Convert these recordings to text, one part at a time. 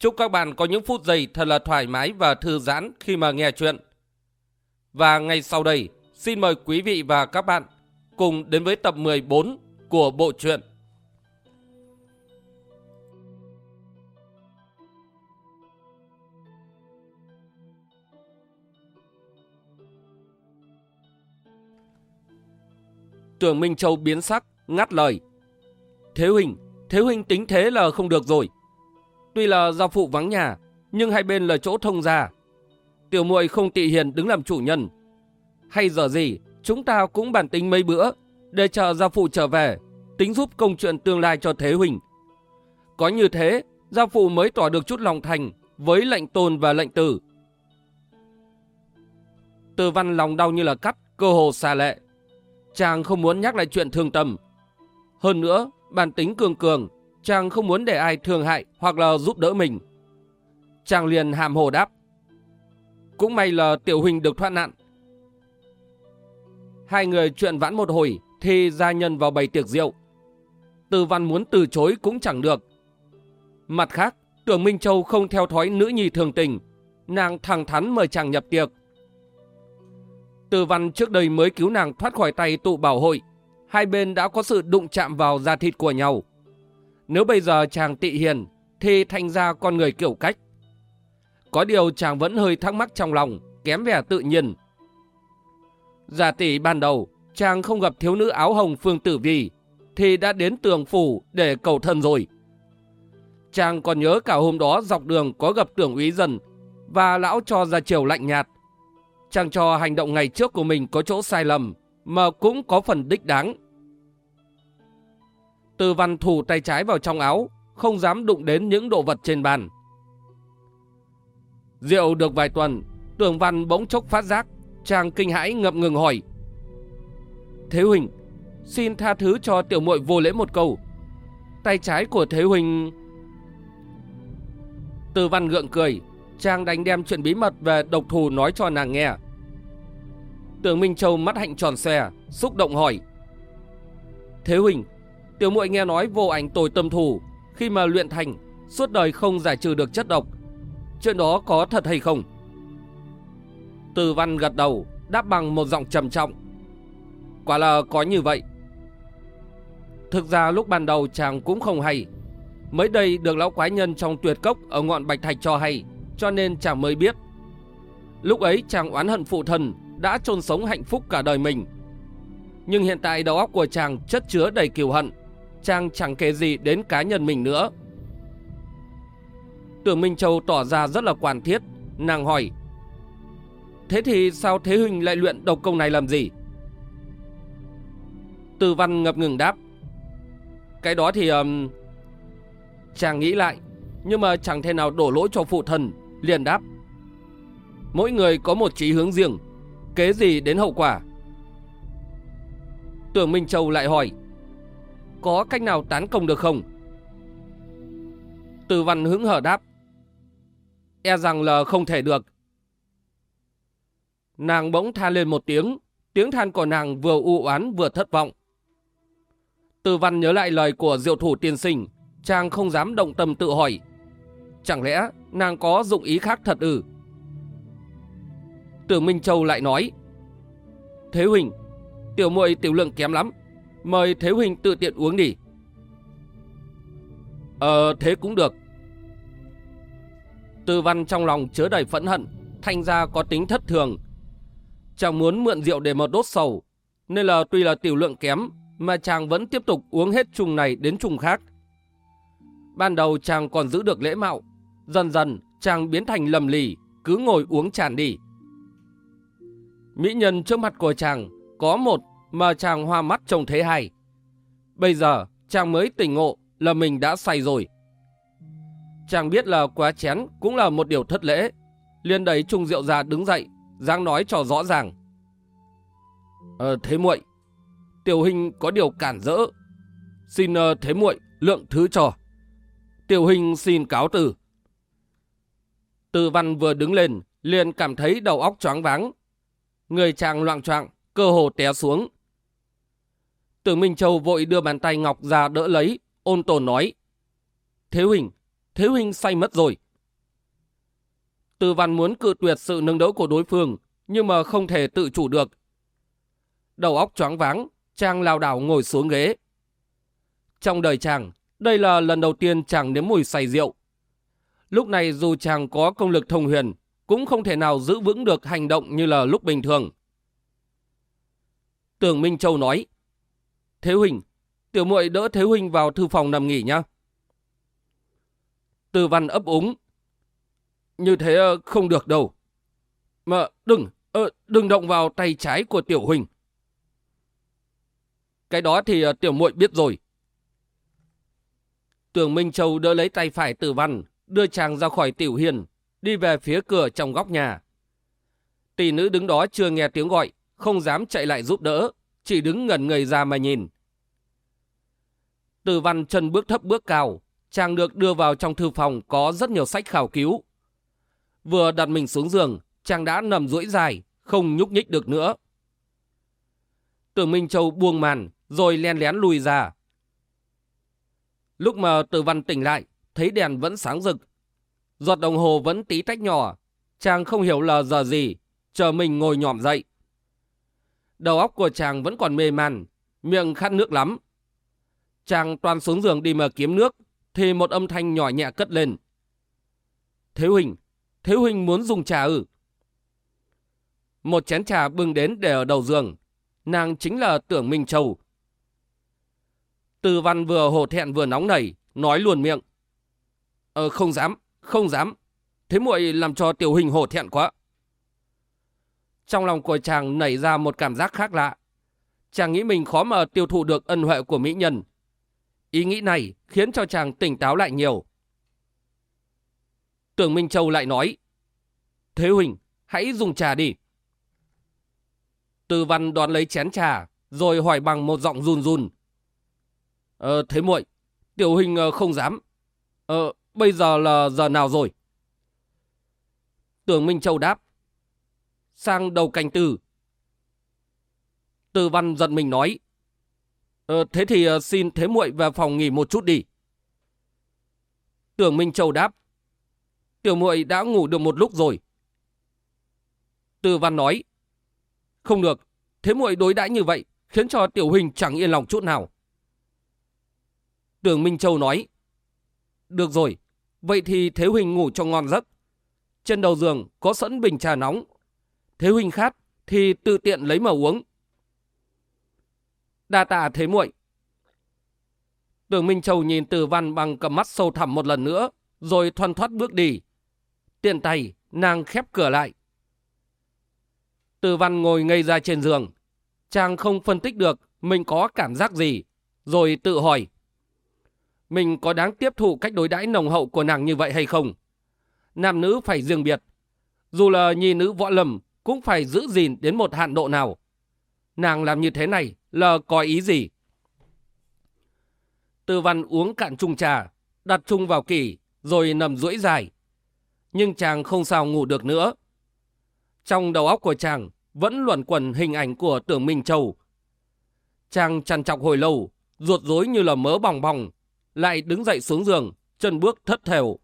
Chúc các bạn có những phút giây thật là thoải mái và thư giãn khi mà nghe chuyện. Và ngay sau đây, xin mời quý vị và các bạn cùng đến với tập 14 của bộ truyện. Tưởng Minh Châu biến sắc, ngắt lời. Thế Huỳnh, Thế Huỳnh tính thế là không được rồi. Tuy là gia phụ vắng nhà, nhưng hai bên là chỗ thông gia. Tiểu muội không tị hiền đứng làm chủ nhân. Hay giờ gì, chúng ta cũng bàn tính mấy bữa, để chờ gia phụ trở về, tính giúp công chuyện tương lai cho Thế Huỳnh. Có như thế, gia phụ mới tỏ được chút lòng thành với lệnh tôn và lệnh tử. Từ văn lòng đau như là cắt, cơ hồ xa lệ. Chàng không muốn nhắc lại chuyện thương tâm. Hơn nữa, bản tính cường cường, chàng không muốn để ai thương hại hoặc là giúp đỡ mình. Chàng liền hàm hồ đáp. Cũng may là tiểu huynh được thoát nạn. Hai người chuyện vãn một hồi thì gia nhân vào bày tiệc rượu. Từ văn muốn từ chối cũng chẳng được. Mặt khác, tưởng Minh Châu không theo thói nữ nhi thường tình, nàng thẳng thắn mời chàng nhập tiệc. Từ văn trước đây mới cứu nàng thoát khỏi tay tụ bảo hội, hai bên đã có sự đụng chạm vào da thịt của nhau. Nếu bây giờ chàng tị hiền, thì thành ra con người kiểu cách. Có điều chàng vẫn hơi thắc mắc trong lòng, kém vẻ tự nhiên. Giả tỷ ban đầu, chàng không gặp thiếu nữ áo hồng Phương Tử Vi, thì đã đến tường phủ để cầu thân rồi. Chàng còn nhớ cả hôm đó dọc đường có gặp tưởng úy dần, và lão cho ra chiều lạnh nhạt. Chàng cho hành động ngày trước của mình có chỗ sai lầm, mà cũng có phần đích đáng. Từ văn thủ tay trái vào trong áo, không dám đụng đến những đồ vật trên bàn. Rượu được vài tuần, Tường văn bỗng chốc phát giác, chàng kinh hãi ngập ngừng hỏi. Thế Huỳnh, xin tha thứ cho tiểu muội vô lễ một câu. Tay trái của Thế Huỳnh... Từ văn gượng cười, chàng đánh đem chuyện bí mật về độc thù nói cho nàng nghe. Tường Minh Châu mắt hạnh tròn xòe, xúc động hỏi. Thế Huỳnh, tiểu muội nghe nói vô ảnh tồi tâm thủ, khi mà luyện thành, suốt đời không giải trừ được chất độc. Chuyện đó có thật hay không? Từ văn gật đầu, đáp bằng một giọng trầm trọng. Quả là có như vậy. Thực ra lúc ban đầu chàng cũng không hay. Mới đây được lão quái nhân trong tuyệt cốc ở ngọn bạch thạch cho hay, cho nên chàng mới biết. Lúc ấy chàng oán hận phụ thần đã chôn sống hạnh phúc cả đời mình. Nhưng hiện tại đầu óc của chàng chất chứa đầy kiều hận, trang chẳng kể gì đến cá nhân mình nữa. Tưởng Minh Châu tỏ ra rất là quản thiết, nàng hỏi. Thế thì sao Thế Huynh lại luyện độc công này làm gì? Từ văn ngập ngừng đáp. Cái đó thì... Um, chàng nghĩ lại, nhưng mà chẳng thể nào đổ lỗi cho phụ thần, liền đáp. Mỗi người có một chí hướng riêng, kế gì đến hậu quả? Tưởng Minh Châu lại hỏi. Có cách nào tán công được không? Từ văn hứng hở đáp. E rằng là không thể được. Nàng bỗng than lên một tiếng, tiếng than của nàng vừa u oán vừa thất vọng. Từ văn nhớ lại lời của diệu thủ tiên sinh, chàng không dám động tâm tự hỏi. Chẳng lẽ nàng có dụng ý khác thật ư? Tưởng Minh Châu lại nói. Thế Huỳnh, tiểu muội tiểu lượng kém lắm. Mời Thế huynh tự tiện uống đi. Ờ, thế cũng được. Tư văn trong lòng chứa đầy phẫn hận, thành ra có tính thất thường. Chàng muốn mượn rượu để mà đốt sầu, nên là tuy là tiểu lượng kém, mà chàng vẫn tiếp tục uống hết chung này đến chung khác. Ban đầu chàng còn giữ được lễ mạo, dần dần chàng biến thành lầm lì, cứ ngồi uống tràn đi. Mỹ nhân trước mặt của chàng có một mà chàng hoa mắt trông thế hay. Bây giờ chàng mới tỉnh ngộ là mình đã say rồi. Chàng biết là quá chén cũng là một điều thất lễ. Liên đấy Trung Diệu ra đứng dậy, giang nói cho rõ ràng. Ờ, thế muội, tiểu hình có điều cản rỡ. Xin uh, thế muội lượng thứ cho. Tiểu hình xin cáo từ. Từ văn vừa đứng lên, liền cảm thấy đầu óc choáng váng. Người chàng loạn choạng, cơ hồ té xuống. Tưởng Minh Châu vội đưa bàn tay Ngọc ra đỡ lấy, ôn tồn nói. Thế huynh, Thế huynh say mất rồi. Từ văn muốn cự tuyệt sự nâng đỡ của đối phương, nhưng mà không thể tự chủ được. Đầu óc choáng váng, chàng lao đảo ngồi xuống ghế. Trong đời chàng, đây là lần đầu tiên chàng nếm mùi say rượu. Lúc này dù chàng có công lực thông huyền, cũng không thể nào giữ vững được hành động như là lúc bình thường. Tưởng Minh Châu nói, Thế huỳnh, tiểu muội đỡ Thế huỳnh vào thư phòng nằm nghỉ nhá. Tư văn ấp úng. Như thế ờ, không được đâu. Mà đừng, ờ, đừng động vào tay trái của tiểu huỳnh. Cái đó thì ờ, tiểu muội biết rồi. Tường Minh Châu đỡ lấy tay phải tử văn, đưa chàng ra khỏi tiểu hiền, đi về phía cửa trong góc nhà. Tỷ nữ đứng đó chưa nghe tiếng gọi, không dám chạy lại giúp đỡ, chỉ đứng ngẩn người ra mà nhìn. từ văn chân bước thấp bước cao, chàng được đưa vào trong thư phòng có rất nhiều sách khảo cứu. Vừa đặt mình xuống giường, chàng đã nằm duỗi dài, không nhúc nhích được nữa. Tưởng Minh Châu buông màn, rồi len lén lùi ra. Lúc mà tử văn tỉnh lại, thấy đèn vẫn sáng rực. Giọt đồng hồ vẫn tí tách nhỏ, chàng không hiểu là giờ gì, chờ mình ngồi nhòm dậy. Đầu óc của chàng vẫn còn mê man, miệng khát nước lắm. Chàng toàn xuống giường đi mà kiếm nước, thì một âm thanh nhỏ nhẹ cất lên. Thế Huỳnh, Thế Huỳnh muốn dùng trà ư? Một chén trà bưng đến để ở đầu giường. Nàng chính là tưởng Minh Châu. Từ văn vừa hổ thẹn vừa nóng nảy, nói luôn miệng. Ờ không dám, không dám. Thế muội làm cho tiểu hình hổ thẹn quá. Trong lòng của chàng nảy ra một cảm giác khác lạ. Chàng nghĩ mình khó mà tiêu thụ được ân huệ của mỹ nhân. Ý nghĩ này khiến cho chàng tỉnh táo lại nhiều. Tưởng Minh Châu lại nói, Thế Huỳnh, hãy dùng trà đi. Từ văn đón lấy chén trà, rồi hỏi bằng một giọng run run. Ờ, thế muội, tiểu hình ờ, không dám. Ờ, bây giờ là giờ nào rồi? Tưởng Minh Châu đáp. Sang đầu canh tư. Từ văn giận mình nói. Ờ, thế thì ờ, xin thế muội về phòng nghỉ một chút đi. Tưởng Minh Châu đáp. Tiểu muội đã ngủ được một lúc rồi. Từ văn nói. Không được, thế muội đối đãi như vậy khiến cho tiểu huynh chẳng yên lòng chút nào. Tưởng Minh Châu nói. Được rồi, vậy thì thế huynh ngủ cho ngon giấc. Trên đầu giường có sẵn bình trà nóng. Thế huynh khát thì tự tiện lấy mà uống đa tạ thế muội. Tưởng Minh Châu nhìn Từ Văn bằng cầm mắt sâu thẳm một lần nữa, rồi thoăn thoát bước đi. Tiện tay, nàng khép cửa lại. Từ Văn ngồi ngây ra trên giường. Chàng không phân tích được mình có cảm giác gì, rồi tự hỏi. Mình có đáng tiếp thụ cách đối đãi nồng hậu của nàng như vậy hay không? Nam nữ phải riêng biệt. Dù là nhi nữ võ lầm, cũng phải giữ gìn đến một hạn độ nào. Nàng làm như thế này là có ý gì? Tư văn uống cạn chung trà, đặt chung vào kỷ, rồi nằm duỗi dài. Nhưng chàng không sao ngủ được nữa. Trong đầu óc của chàng vẫn luẩn quẩn hình ảnh của tưởng Minh Châu. Chàng chăn chọc hồi lâu, ruột rối như là mớ bòng bòng, lại đứng dậy xuống giường, chân bước thất thèo.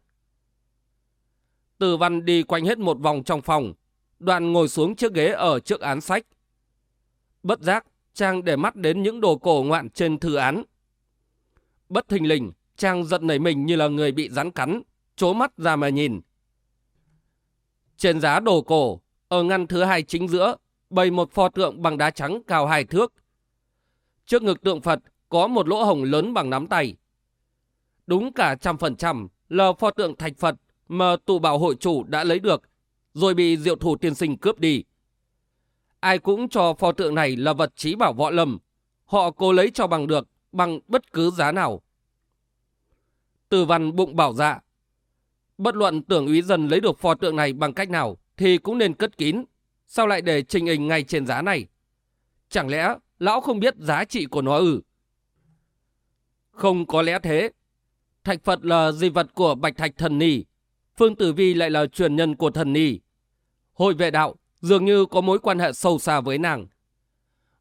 Từ văn đi quanh hết một vòng trong phòng, đoạn ngồi xuống chiếc ghế ở trước án sách. Bất giác, Trang để mắt đến những đồ cổ ngoạn trên thư án. Bất thình lình, Trang giận nảy mình như là người bị rắn cắn, chố mắt ra mà nhìn. Trên giá đồ cổ, ở ngăn thứ hai chính giữa, bày một pho tượng bằng đá trắng cao hai thước. Trước ngực tượng Phật có một lỗ hồng lớn bằng nắm tay. Đúng cả trăm phần trăm là pho tượng thạch Phật mà tụ bảo hội chủ đã lấy được, rồi bị diệu thủ tiên sinh cướp đi ai cũng cho pho tượng này là vật trí bảo võ lâm. Họ cố lấy cho bằng được, bằng bất cứ giá nào. Từ văn bụng bảo dạ. Bất luận tưởng úy dân lấy được pho tượng này bằng cách nào thì cũng nên cất kín. Sao lại để trình hình ngay trên giá này? Chẳng lẽ lão không biết giá trị của nó ư? Không có lẽ thế. Thạch Phật là di vật của Bạch Thạch Thần Nì. Phương Tử Vi lại là truyền nhân của Thần Nì. Hội vệ đạo dường như có mối quan hệ sâu xa với nàng.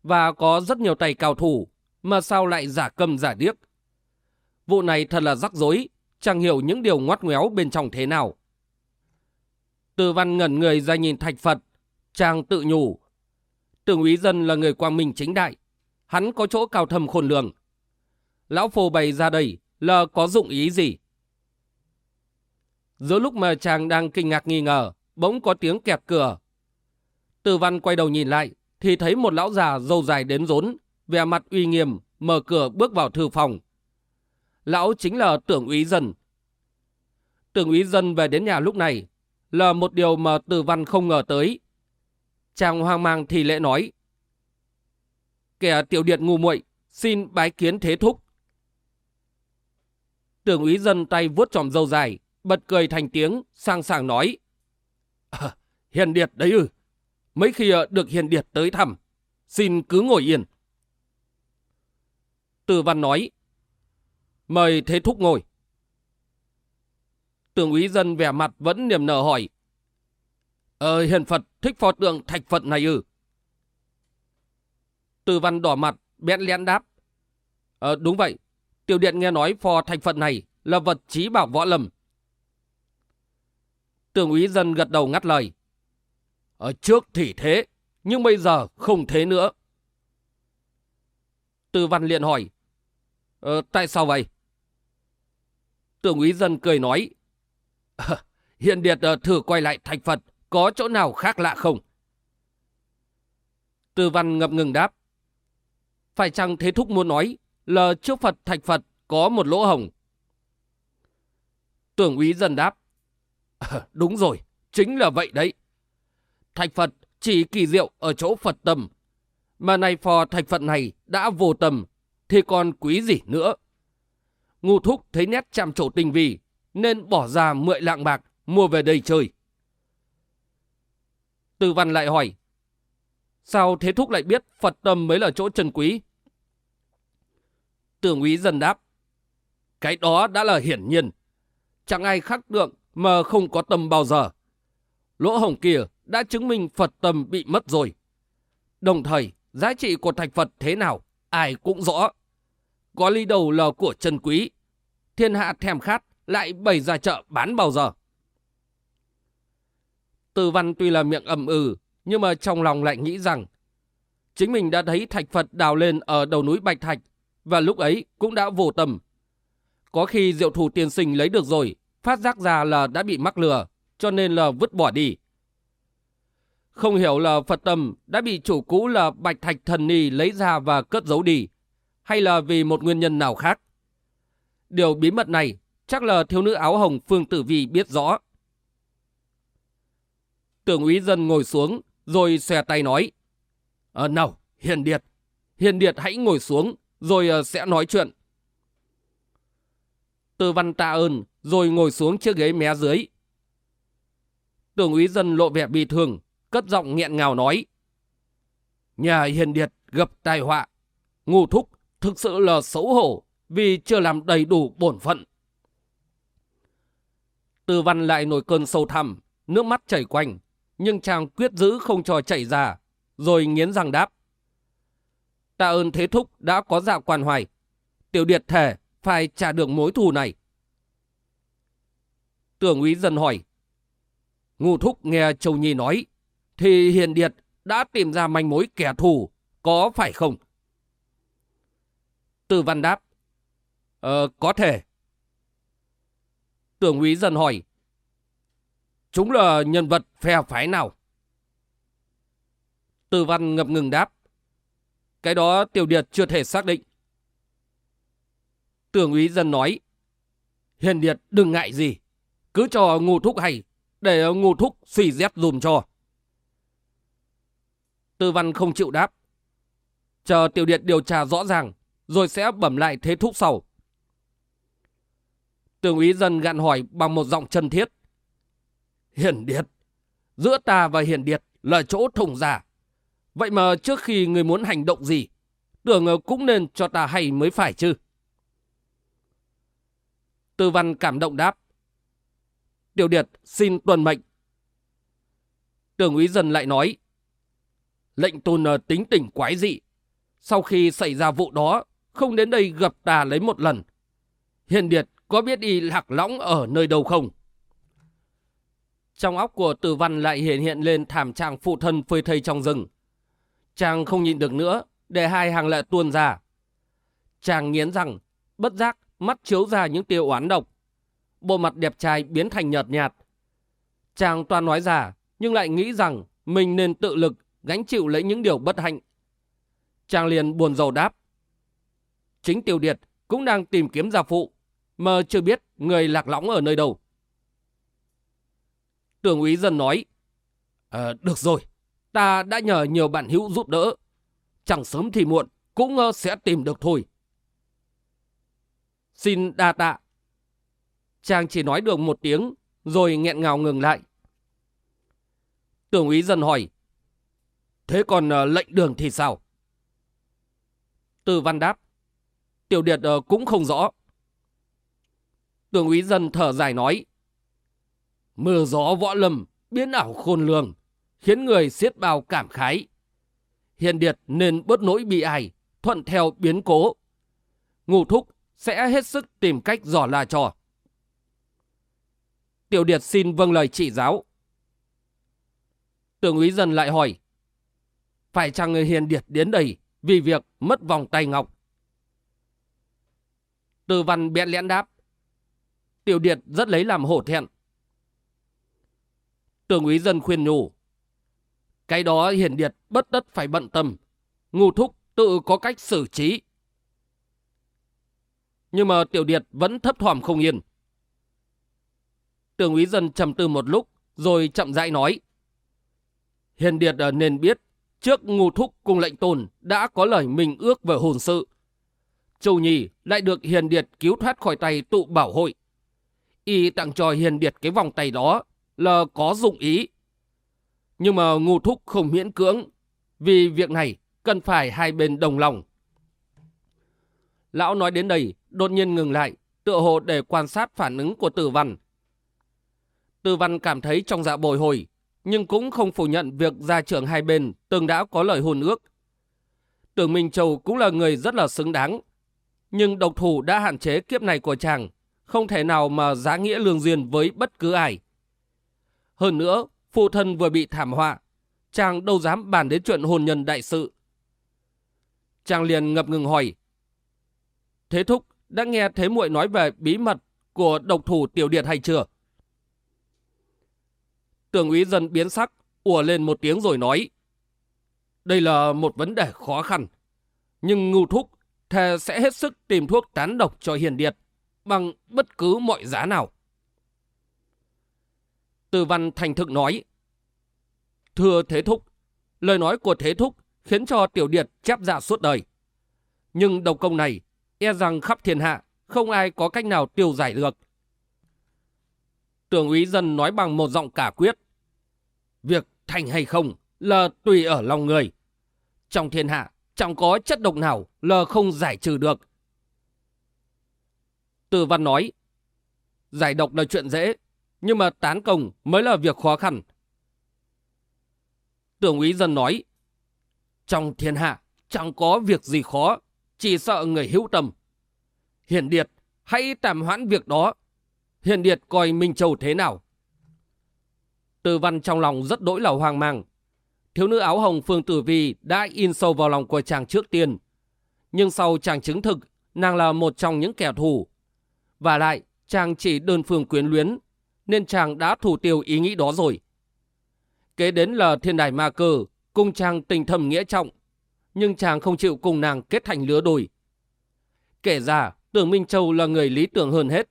Và có rất nhiều tay cao thủ, mà sao lại giả câm giả điếc. Vụ này thật là rắc rối, chẳng hiểu những điều ngoắt ngoéo bên trong thế nào. Từ văn ngẩn người ra nhìn thạch Phật, chàng tự nhủ. Tưởng úy dân là người quang minh chính đại, hắn có chỗ cao thầm khôn lường. Lão phô bày ra đây là có dụng ý gì? Giữa lúc mà chàng đang kinh ngạc nghi ngờ, bỗng có tiếng kẹt cửa. Từ văn quay đầu nhìn lại, thì thấy một lão già dâu dài đến rốn, vẻ mặt uy nghiêm, mở cửa bước vào thư phòng. Lão chính là tưởng úy dân. Tưởng úy dân về đến nhà lúc này là một điều mà từ văn không ngờ tới. Chàng hoang mang thì lễ nói. Kẻ tiểu điện ngu muội xin bái kiến thế thúc. Tưởng úy dân tay vuốt tròm dâu dài, bật cười thành tiếng, sang sàng nói. À, hiền điệt đấy ư. Mấy khi ờ, được hiền điệt tới thăm, xin cứ ngồi yên. Từ văn nói. Mời thế thúc ngồi. Tường úy dân vẻ mặt vẫn niềm nở hỏi. Ờ, hiền Phật thích pho tượng thạch Phật này ư? Từ văn đỏ mặt, bẽn lẽn đáp. Ờ, đúng vậy. Tiểu điện nghe nói pho thạch Phật này là vật trí bảo võ lâm. Tưởng úy dân gật đầu ngắt lời. Ở trước thì thế, nhưng bây giờ không thế nữa. tư văn liền hỏi. Ờ, tại sao vậy? Tưởng úy dân cười nói. À, hiện điệt ờ, thử quay lại thạch Phật, có chỗ nào khác lạ không? tư văn ngập ngừng đáp. Phải chăng thế thúc muốn nói là trước Phật thạch Phật có một lỗ hồng? Tưởng úy dân đáp. À, đúng rồi, chính là vậy đấy. Thạch Phật chỉ kỳ diệu ở chỗ Phật tâm. Mà này phò thạch Phật này đã vô tâm, thì còn quý gì nữa. Ngu thúc thấy nét chạm trổ tình vì, nên bỏ ra mười lạng bạc mua về đây chơi. Từ văn lại hỏi, sao thế thúc lại biết Phật tâm mới là chỗ trần quý? Tưởng úy dần đáp, cái đó đã là hiển nhiên. Chẳng ai khắc được mà không có tâm bao giờ. Lỗ hồng kia đã chứng minh Phật tâm bị mất rồi. Đồng thời, giá trị của thạch Phật thế nào, ai cũng rõ. Có ly đầu là của chân quý. Thiên hạ thèm khát, lại bày ra chợ bán bao giờ. Từ văn tuy là miệng ầm ừ, nhưng mà trong lòng lại nghĩ rằng chính mình đã thấy thạch Phật đào lên ở đầu núi Bạch Thạch và lúc ấy cũng đã vô tâm. Có khi diệu thủ tiên sinh lấy được rồi, phát giác ra là đã bị mắc lừa, cho nên là vứt bỏ đi. Không hiểu là Phật tâm đã bị chủ cũ là Bạch Thạch Thần Ni lấy ra và cất giấu đi, hay là vì một nguyên nhân nào khác. Điều bí mật này chắc là thiếu nữ áo hồng Phương Tử Vi biết rõ. Tưởng úy dân ngồi xuống, rồi xòe tay nói. À, nào, Hiền Điệt, Hiền Điệt hãy ngồi xuống, rồi uh, sẽ nói chuyện. Tư văn tạ ơn, rồi ngồi xuống chiếc ghế mé dưới. Tưởng úy dân lộ vẻ bị thương, cất giọng nghẹn ngào nói. Nhà hiền điệt gặp tai họa. Ngu thúc thực sự là xấu hổ vì chưa làm đầy đủ bổn phận. Tư văn lại nổi cơn sâu thẳm, nước mắt chảy quanh, nhưng chàng quyết giữ không cho chảy ra, rồi nghiến răng đáp. Tạ ơn thế thúc đã có dạ quan hoài. Tiểu điệt thể phải trả được mối thù này. Tưởng úy dân hỏi. Ngụ thúc nghe Châu Nhi nói, thì Hiền Điệt đã tìm ra manh mối kẻ thù, có phải không? Từ văn đáp. Ờ, có thể. Tưởng úy dân hỏi. Chúng là nhân vật phe phái nào? Từ văn ngập ngừng đáp. Cái đó tiểu điệt chưa thể xác định. Tưởng úy dân nói. Hiền điệt đừng ngại gì. Cứ cho ngu thúc hay, để ngu thúc suy dép dùm cho. Tư văn không chịu đáp. Chờ tiểu điện điều tra rõ ràng, rồi sẽ bẩm lại thế thúc sau. Tường úy dân gạn hỏi bằng một giọng chân thiết. hiển Điệt, giữa ta và hiển Điệt là chỗ thùng giả. Vậy mà trước khi người muốn hành động gì, tưởng cũng nên cho ta hay mới phải chứ. Tư văn cảm động đáp. Tiểu Điệt xin tuần mệnh. Tưởng úy dần lại nói. Lệnh tôn ờ, tính tỉnh quái dị. Sau khi xảy ra vụ đó, không đến đây gặp ta lấy một lần. Hiền Điệt có biết y lạc lõng ở nơi đâu không? Trong óc của tử văn lại hiện hiện lên thảm trạng phụ thân phơi thây trong rừng. Chàng không nhịn được nữa, để hai hàng lệ tuôn ra. Chàng nghiến rằng, bất giác, mắt chiếu ra những tiêu oán độc. Bộ mặt đẹp trai biến thành nhợt nhạt. Chàng toàn nói ra, nhưng lại nghĩ rằng mình nên tự lực gánh chịu lấy những điều bất hạnh. Chàng liền buồn rầu đáp. Chính Tiêu Điệt cũng đang tìm kiếm gia phụ, mà chưa biết người lạc lõng ở nơi đâu. Tưởng úy dân nói, à, được rồi, ta đã nhờ nhiều bạn hữu giúp đỡ. Chẳng sớm thì muộn, cũng ờ, sẽ tìm được thôi. Xin đa tạ. Chàng chỉ nói được một tiếng, rồi nghẹn ngào ngừng lại. Tưởng úy dân hỏi, thế còn uh, lệnh đường thì sao? Từ văn đáp, tiểu điệt uh, cũng không rõ. Tưởng úy dân thở dài nói, Mưa gió võ lâm, biến ảo khôn lường, khiến người xiết bao cảm khái. Hiền Điệt nên bớt nỗi bị ai, thuận theo biến cố. Ngụ thúc sẽ hết sức tìm cách dò la trò. Tiểu Điệt xin vâng lời chỉ giáo. Tưởng úy dần lại hỏi, phải chăng người Hiền Điệt đến đây vì việc mất vòng tay ngọc? Từ văn bẹn lẽn đáp, Tiểu Điệt rất lấy làm hổ thẹn. Tưởng úy dân khuyên nhủ. Cái đó Hiền điệt bất tất phải bận tâm. Ngu thúc tự có cách xử trí. Nhưng mà tiểu điệt vẫn thấp thỏm không yên. Tưởng úy dân trầm tư một lúc, rồi chậm rãi nói. Hiền điệt ờ, nên biết, trước ngu thúc cùng lệnh tồn đã có lời mình ước về hồn sự. Châu Nhi lại được Hiền Điệt cứu thoát khỏi tay tụ bảo hội. Y tặng cho Hiền Điệt cái vòng tay đó là có dụng ý. Nhưng mà ngu thúc không miễn cưỡng, vì việc này cần phải hai bên đồng lòng. Lão nói đến đây, đột nhiên ngừng lại, tựa hồ để quan sát phản ứng của tử văn. Tư văn cảm thấy trong dạ bồi hồi, nhưng cũng không phủ nhận việc gia trưởng hai bên từng đã có lời hôn ước. Tưởng Minh Châu cũng là người rất là xứng đáng, nhưng độc thủ đã hạn chế kiếp này của chàng, không thể nào mà giá nghĩa lương duyên với bất cứ ai. Hơn nữa, phụ thân vừa bị thảm họa, chàng đâu dám bàn đến chuyện hôn nhân đại sự. Chàng liền ngập ngừng hỏi. Thế thúc đã nghe thế muội nói về bí mật của độc thủ tiểu điệt hay chưa? Tường úy dân biến sắc, ùa lên một tiếng rồi nói. Đây là một vấn đề khó khăn, nhưng Ngưu thúc thề sẽ hết sức tìm thuốc tán độc cho hiền điệt bằng bất cứ mọi giá nào. Từ văn thành thực nói. Thưa Thế Thúc, lời nói của Thế Thúc khiến cho Tiểu Điệt chép dạ suốt đời. Nhưng độc công này, e rằng khắp thiên hạ, không ai có cách nào tiêu giải được. Tưởng úy dân nói bằng một giọng cả quyết. Việc thành hay không là tùy ở lòng người. Trong thiên hạ, chẳng có chất độc nào là không giải trừ được. Từ văn nói, giải độc là chuyện dễ, nhưng mà tán công mới là việc khó khăn. Tưởng úy dân nói, trong thiên hạ chẳng có việc gì khó, chỉ sợ người hữu tâm. Hiền Điệt, hãy tạm hoãn việc đó. Hiền Điệt coi Minh Châu thế nào? Từ văn trong lòng rất đỗi là hoang mang. Thiếu nữ áo hồng Phương Tử Vi đã in sâu vào lòng của chàng trước tiên. Nhưng sau chàng chứng thực, nàng là một trong những kẻ thù. Và lại, chàng chỉ đơn phương quyến luyến, nên chàng đã thủ tiêu ý nghĩ đó rồi. Kế đến là thiên đài ma cơ, cùng chàng tình thầm nghĩa trọng, nhưng chàng không chịu cùng nàng kết thành lứa đôi. Kể ra, tưởng Minh Châu là người lý tưởng hơn hết.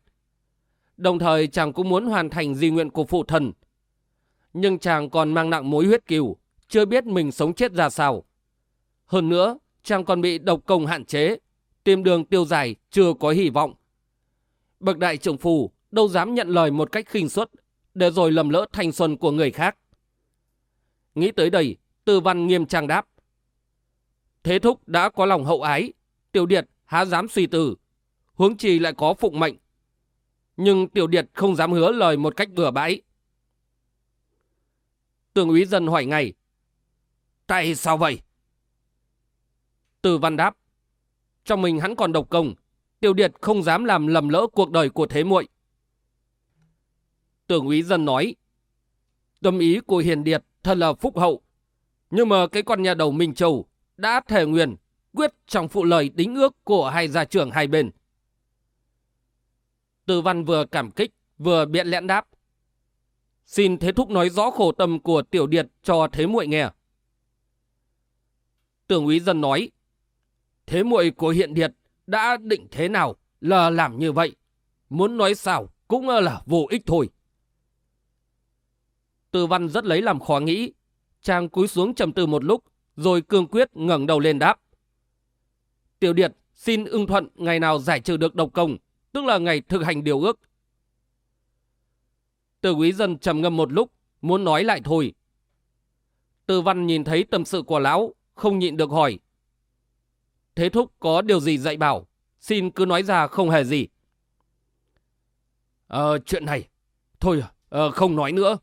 Đồng thời chàng cũng muốn hoàn thành di nguyện của phụ thần. Nhưng chàng còn mang nặng mối huyết kiều, chưa biết mình sống chết ra sao. Hơn nữa, chàng còn bị độc công hạn chế, tìm đường tiêu giải chưa có hy vọng. Bậc đại trưởng phù đâu dám nhận lời một cách khinh suất, để rồi lầm lỡ thanh xuân của người khác. Nghĩ tới đây, Tư Văn nghiêm trang đáp. Thế thúc đã có lòng hậu ái, Tiểu Điệt há dám suy tử, huống chi lại có phụng mệnh. Nhưng Tiểu Điệt không dám hứa lời một cách bừa bãi. Tường úy dân hỏi ngay. Tại sao vậy? Từ văn đáp. Trong mình hắn còn độc công, Tiêu Điệt không dám làm lầm lỡ cuộc đời của thế muội. Tường úy dân nói. Tâm ý của Hiền Điệt thật là phúc hậu. Nhưng mà cái con nhà đầu Minh Châu đã thể nguyện quyết trong phụ lời đính ước của hai gia trưởng hai bên. Từ văn vừa cảm kích, vừa biện lẽn đáp. Xin Thế Thúc nói rõ khổ tâm của Tiểu Điệt cho Thế muội nghe. Tưởng úy dân nói, Thế muội của hiện Điệt đã định thế nào là làm như vậy. Muốn nói sao cũng là vô ích thôi. Từ văn rất lấy làm khó nghĩ. Chàng cúi xuống trầm tư một lúc, rồi cương quyết ngẩng đầu lên đáp. Tiểu Điệt xin ưng thuận ngày nào giải trừ được độc công, tức là ngày thực hành điều ước. Từ quý dân trầm ngâm một lúc, muốn nói lại thôi. Từ văn nhìn thấy tâm sự của lão, không nhịn được hỏi. Thế thúc có điều gì dạy bảo, xin cứ nói ra không hề gì. Ờ, chuyện này, thôi, à, không nói nữa.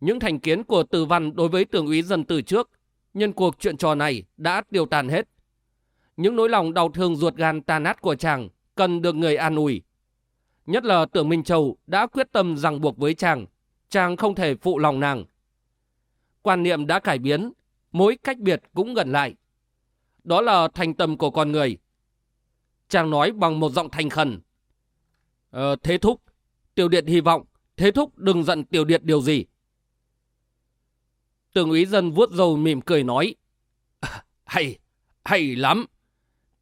Những thành kiến của Từ Văn đối với tường úy dân từ trước, nhân cuộc chuyện trò này đã tiêu tàn hết. Những nỗi lòng đau thương ruột gan tan nát của chàng cần được người an ủi. Nhất là tưởng Minh Châu đã quyết tâm ràng buộc với chàng, chàng không thể phụ lòng nàng. Quan niệm đã cải biến, mối cách biệt cũng gần lại. Đó là thành tâm của con người. Chàng nói bằng một giọng thành khẩn. Ờ, thế thúc, tiểu điện hy vọng, thế thúc đừng giận tiểu điện điều gì. Tường úy dân vuốt râu mỉm cười nói. hay, hay lắm.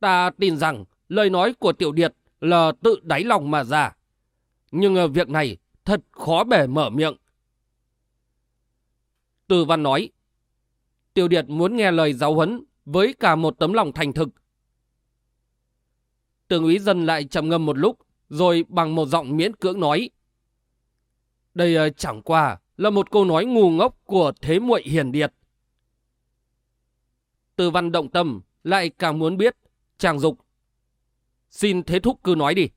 Ta tin rằng lời nói của tiểu điệt là tự đáy lòng mà ra. Nhưng ờ, việc này thật khó bể mở miệng. Từ văn nói. Tiểu điệt muốn nghe lời giáo huấn với cả một tấm lòng thành thực. Tường úy dân lại trầm ngâm một lúc, rồi bằng một giọng miễn cưỡng nói. Đây ờ, chẳng qua là một câu nói ngu ngốc của thế muội hiền điệt. Từ văn động tâm lại càng muốn biết, chàng dục. Xin thế thúc cứ nói đi.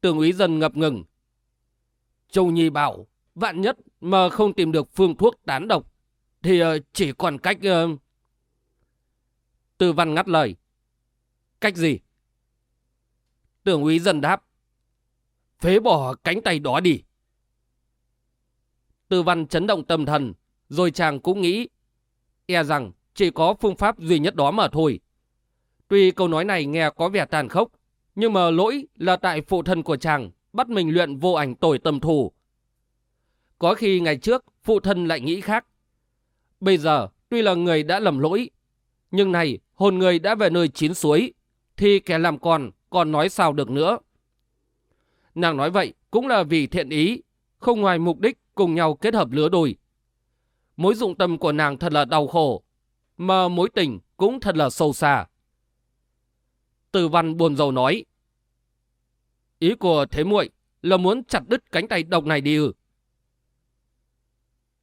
Tường úy dân ngập ngừng. Châu Nhi bảo, vạn nhất mà không tìm được phương thuốc tán độc, thì ờ, chỉ còn cách... Ờ Tư văn ngắt lời. Cách gì? Tường úy dân đáp. Phế bỏ cánh tay đó đi. Tư văn chấn động tâm thần, rồi chàng cũng nghĩ, e rằng chỉ có phương pháp duy nhất đó mà thôi. Tuy câu nói này nghe có vẻ tàn khốc, nhưng mà lỗi là tại phụ thân của chàng bắt mình luyện vô ảnh tội tâm thù. Có khi ngày trước phụ thân lại nghĩ khác. Bây giờ tuy là người đã lầm lỗi, nhưng này hồn người đã về nơi chín suối, thì kẻ làm con còn nói sao được nữa. Nàng nói vậy cũng là vì thiện ý, không ngoài mục đích cùng nhau kết hợp lứa đôi. Mối dụng tâm của nàng thật là đau khổ, mà mối tình cũng thật là sâu xa. Từ văn buồn rầu nói, Ý của thế muội là muốn chặt đứt cánh tay độc này đi ư.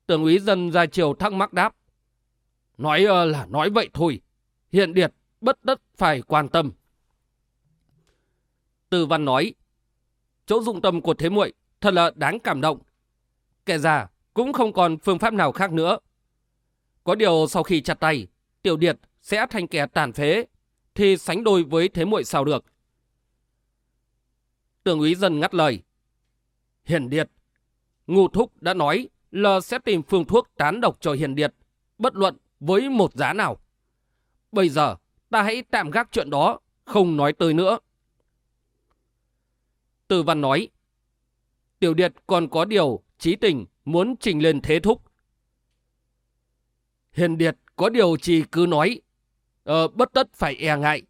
Tưởng úy dân ra chiều thắc mắc đáp. Nói ờ, là nói vậy thôi. Hiện điệt bất đất phải quan tâm. Từ văn nói. Chỗ dụng tâm của thế muội thật là đáng cảm động. Kể ra cũng không còn phương pháp nào khác nữa. Có điều sau khi chặt tay, tiểu điệt sẽ thành kẻ tàn phế, thì sánh đôi với thế muội sao được. Tường úy dân ngắt lời. Hiền điệt, ngu thúc đã nói là sẽ tìm phương thuốc tán độc cho hiền điệt, bất luận với một giá nào. Bây giờ, ta hãy tạm gác chuyện đó, không nói tới nữa. Từ văn nói, tiểu điệt còn có điều trí tình muốn trình lên thế thúc. Hiền Điệt có điều chỉ cứ nói, ờ, bất tất phải e ngại.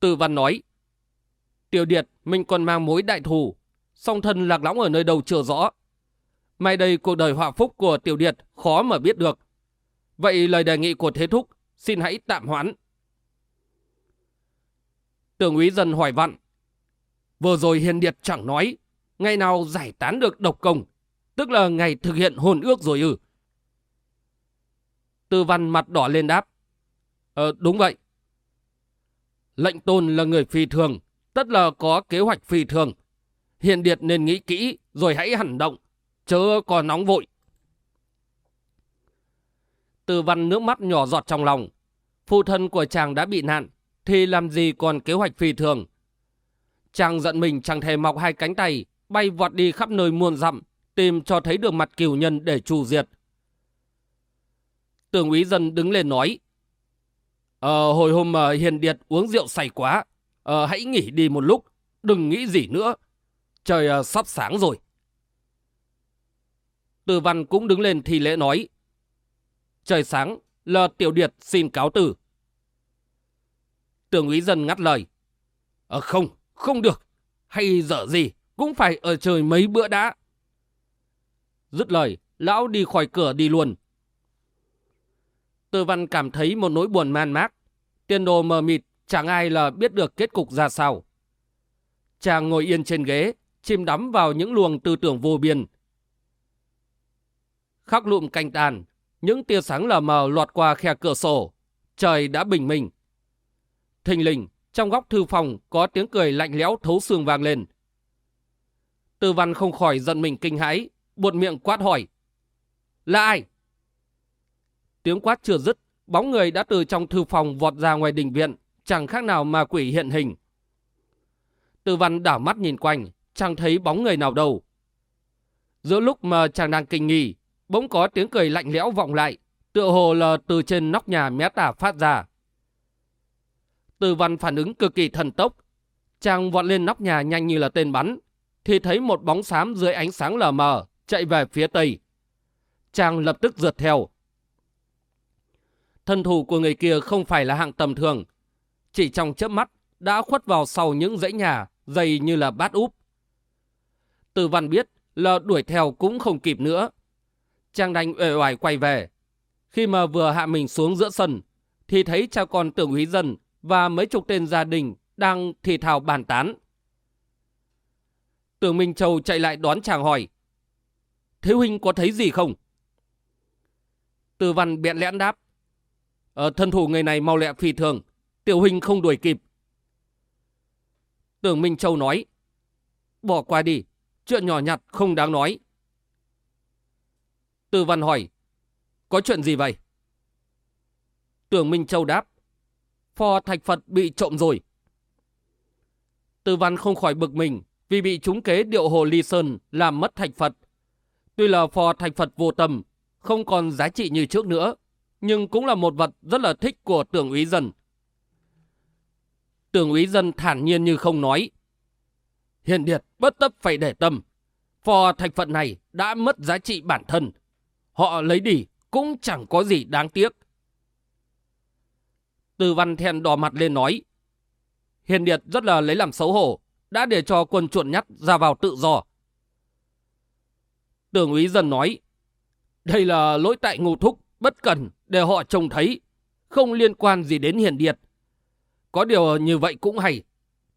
Từ văn nói, Tiểu Điệt mình còn mang mối đại thù, song thân lạc lõng ở nơi đầu chưa rõ. May đây cuộc đời họa phúc của Tiểu Điệt khó mà biết được. Vậy lời đề nghị của Thế Thúc xin hãy tạm hoãn. Tưởng úy dân hỏi vặn. Vừa rồi Hiền Điệt chẳng nói, ngày nào giải tán được độc công, tức là ngày thực hiện hồn ước rồi ư. Tư văn mặt đỏ lên đáp. Ờ, đúng vậy. Lệnh tôn là người phi thường, tất là có kế hoạch phi thường. Hiền Điệt nên nghĩ kỹ rồi hãy hành động, chớ có nóng vội. Tư văn nước mắt nhỏ giọt trong lòng. Phụ thân của chàng đã bị nạn, thì làm gì còn kế hoạch phi thường. Chàng giận mình chẳng thể mọc hai cánh tay, bay vọt đi khắp nơi muôn dặm, tìm cho thấy được mặt cửu nhân để trù diệt. Tưởng úy dân đứng lên nói, Ờ, hồi hôm uh, Hiền Điệt uống rượu say quá, ờ, hãy nghỉ đi một lúc, đừng nghĩ gì nữa. Trời uh, sắp sáng rồi. Từ văn cũng đứng lên thì lễ nói, Trời sáng, lờ tiểu điệt xin cáo từ. Tưởng úy dân ngắt lời. Ờ không, không được. Hay dở gì, cũng phải ở trời mấy bữa đã. Dứt lời, lão đi khỏi cửa đi luôn. Tư văn cảm thấy một nỗi buồn man mác. Tiên đồ mờ mịt, chẳng ai là biết được kết cục ra sao. Chàng ngồi yên trên ghế, chìm đắm vào những luồng tư tưởng vô biên. Khắc lụm canh tàn, những tia sáng lờ mờ lọt qua khe cửa sổ. Trời đã bình minh. Thình lình, trong góc thư phòng có tiếng cười lạnh lẽo thấu xương vang lên. Tư văn không khỏi giận mình kinh hãi, buột miệng quát hỏi. Là ai? Tiếng quát chưa dứt, bóng người đã từ trong thư phòng vọt ra ngoài đình viện, chẳng khác nào mà quỷ hiện hình. Tư văn đảo mắt nhìn quanh, chẳng thấy bóng người nào đâu. Giữa lúc mà chàng đang kinh nghi, bỗng có tiếng cười lạnh lẽo vọng lại, tựa hồ là từ trên nóc nhà mé tả phát ra. Từ văn phản ứng cực kỳ thần tốc, chàng vọt lên nóc nhà nhanh như là tên bắn, thì thấy một bóng xám dưới ánh sáng lờ mờ chạy về phía tây. Chàng lập tức rượt theo. Thân thủ của người kia không phải là hạng tầm thường, chỉ trong chớp mắt đã khuất vào sau những dãy nhà dày như là bát úp. Từ văn biết là đuổi theo cũng không kịp nữa, Chàng đành uể oải quay về. Khi mà vừa hạ mình xuống giữa sân, thì thấy cha con tưởng úy dân và mấy chục tên gia đình đang thì thào bàn tán. Tưởng Minh Châu chạy lại đón chàng hỏi. Thế huynh có thấy gì không? Từ văn biện lẽn đáp. Ờ, thân thủ người này mau lẹ phi thường, tiểu huynh không đuổi kịp. Tưởng Minh Châu nói. Bỏ qua đi, chuyện nhỏ nhặt không đáng nói. Tư văn hỏi. Có chuyện gì vậy? Tưởng Minh Châu đáp. Pho thạch Phật bị trộm rồi. Tư văn không khỏi bực mình vì bị trúng kế điệu hồ ly sơn làm mất thạch Phật. Tuy là pho thạch Phật vô tâm, không còn giá trị như trước nữa, nhưng cũng là một vật rất là thích của tưởng úy dân. Tưởng úy dân thản nhiên như không nói. Hiền điệt bất tấp phải để tâm. Phò thạch phận này đã mất giá trị bản thân, Họ lấy đi cũng chẳng có gì đáng tiếc. Từ văn thèn đỏ mặt lên nói. Hiền Điệt rất là lấy làm xấu hổ, đã để cho quân chuột nhắt ra vào tự do. Tưởng úy dần nói, đây là lỗi tại ngô thúc, bất cần để họ trông thấy, không liên quan gì đến Hiền Điệt. Có điều như vậy cũng hay,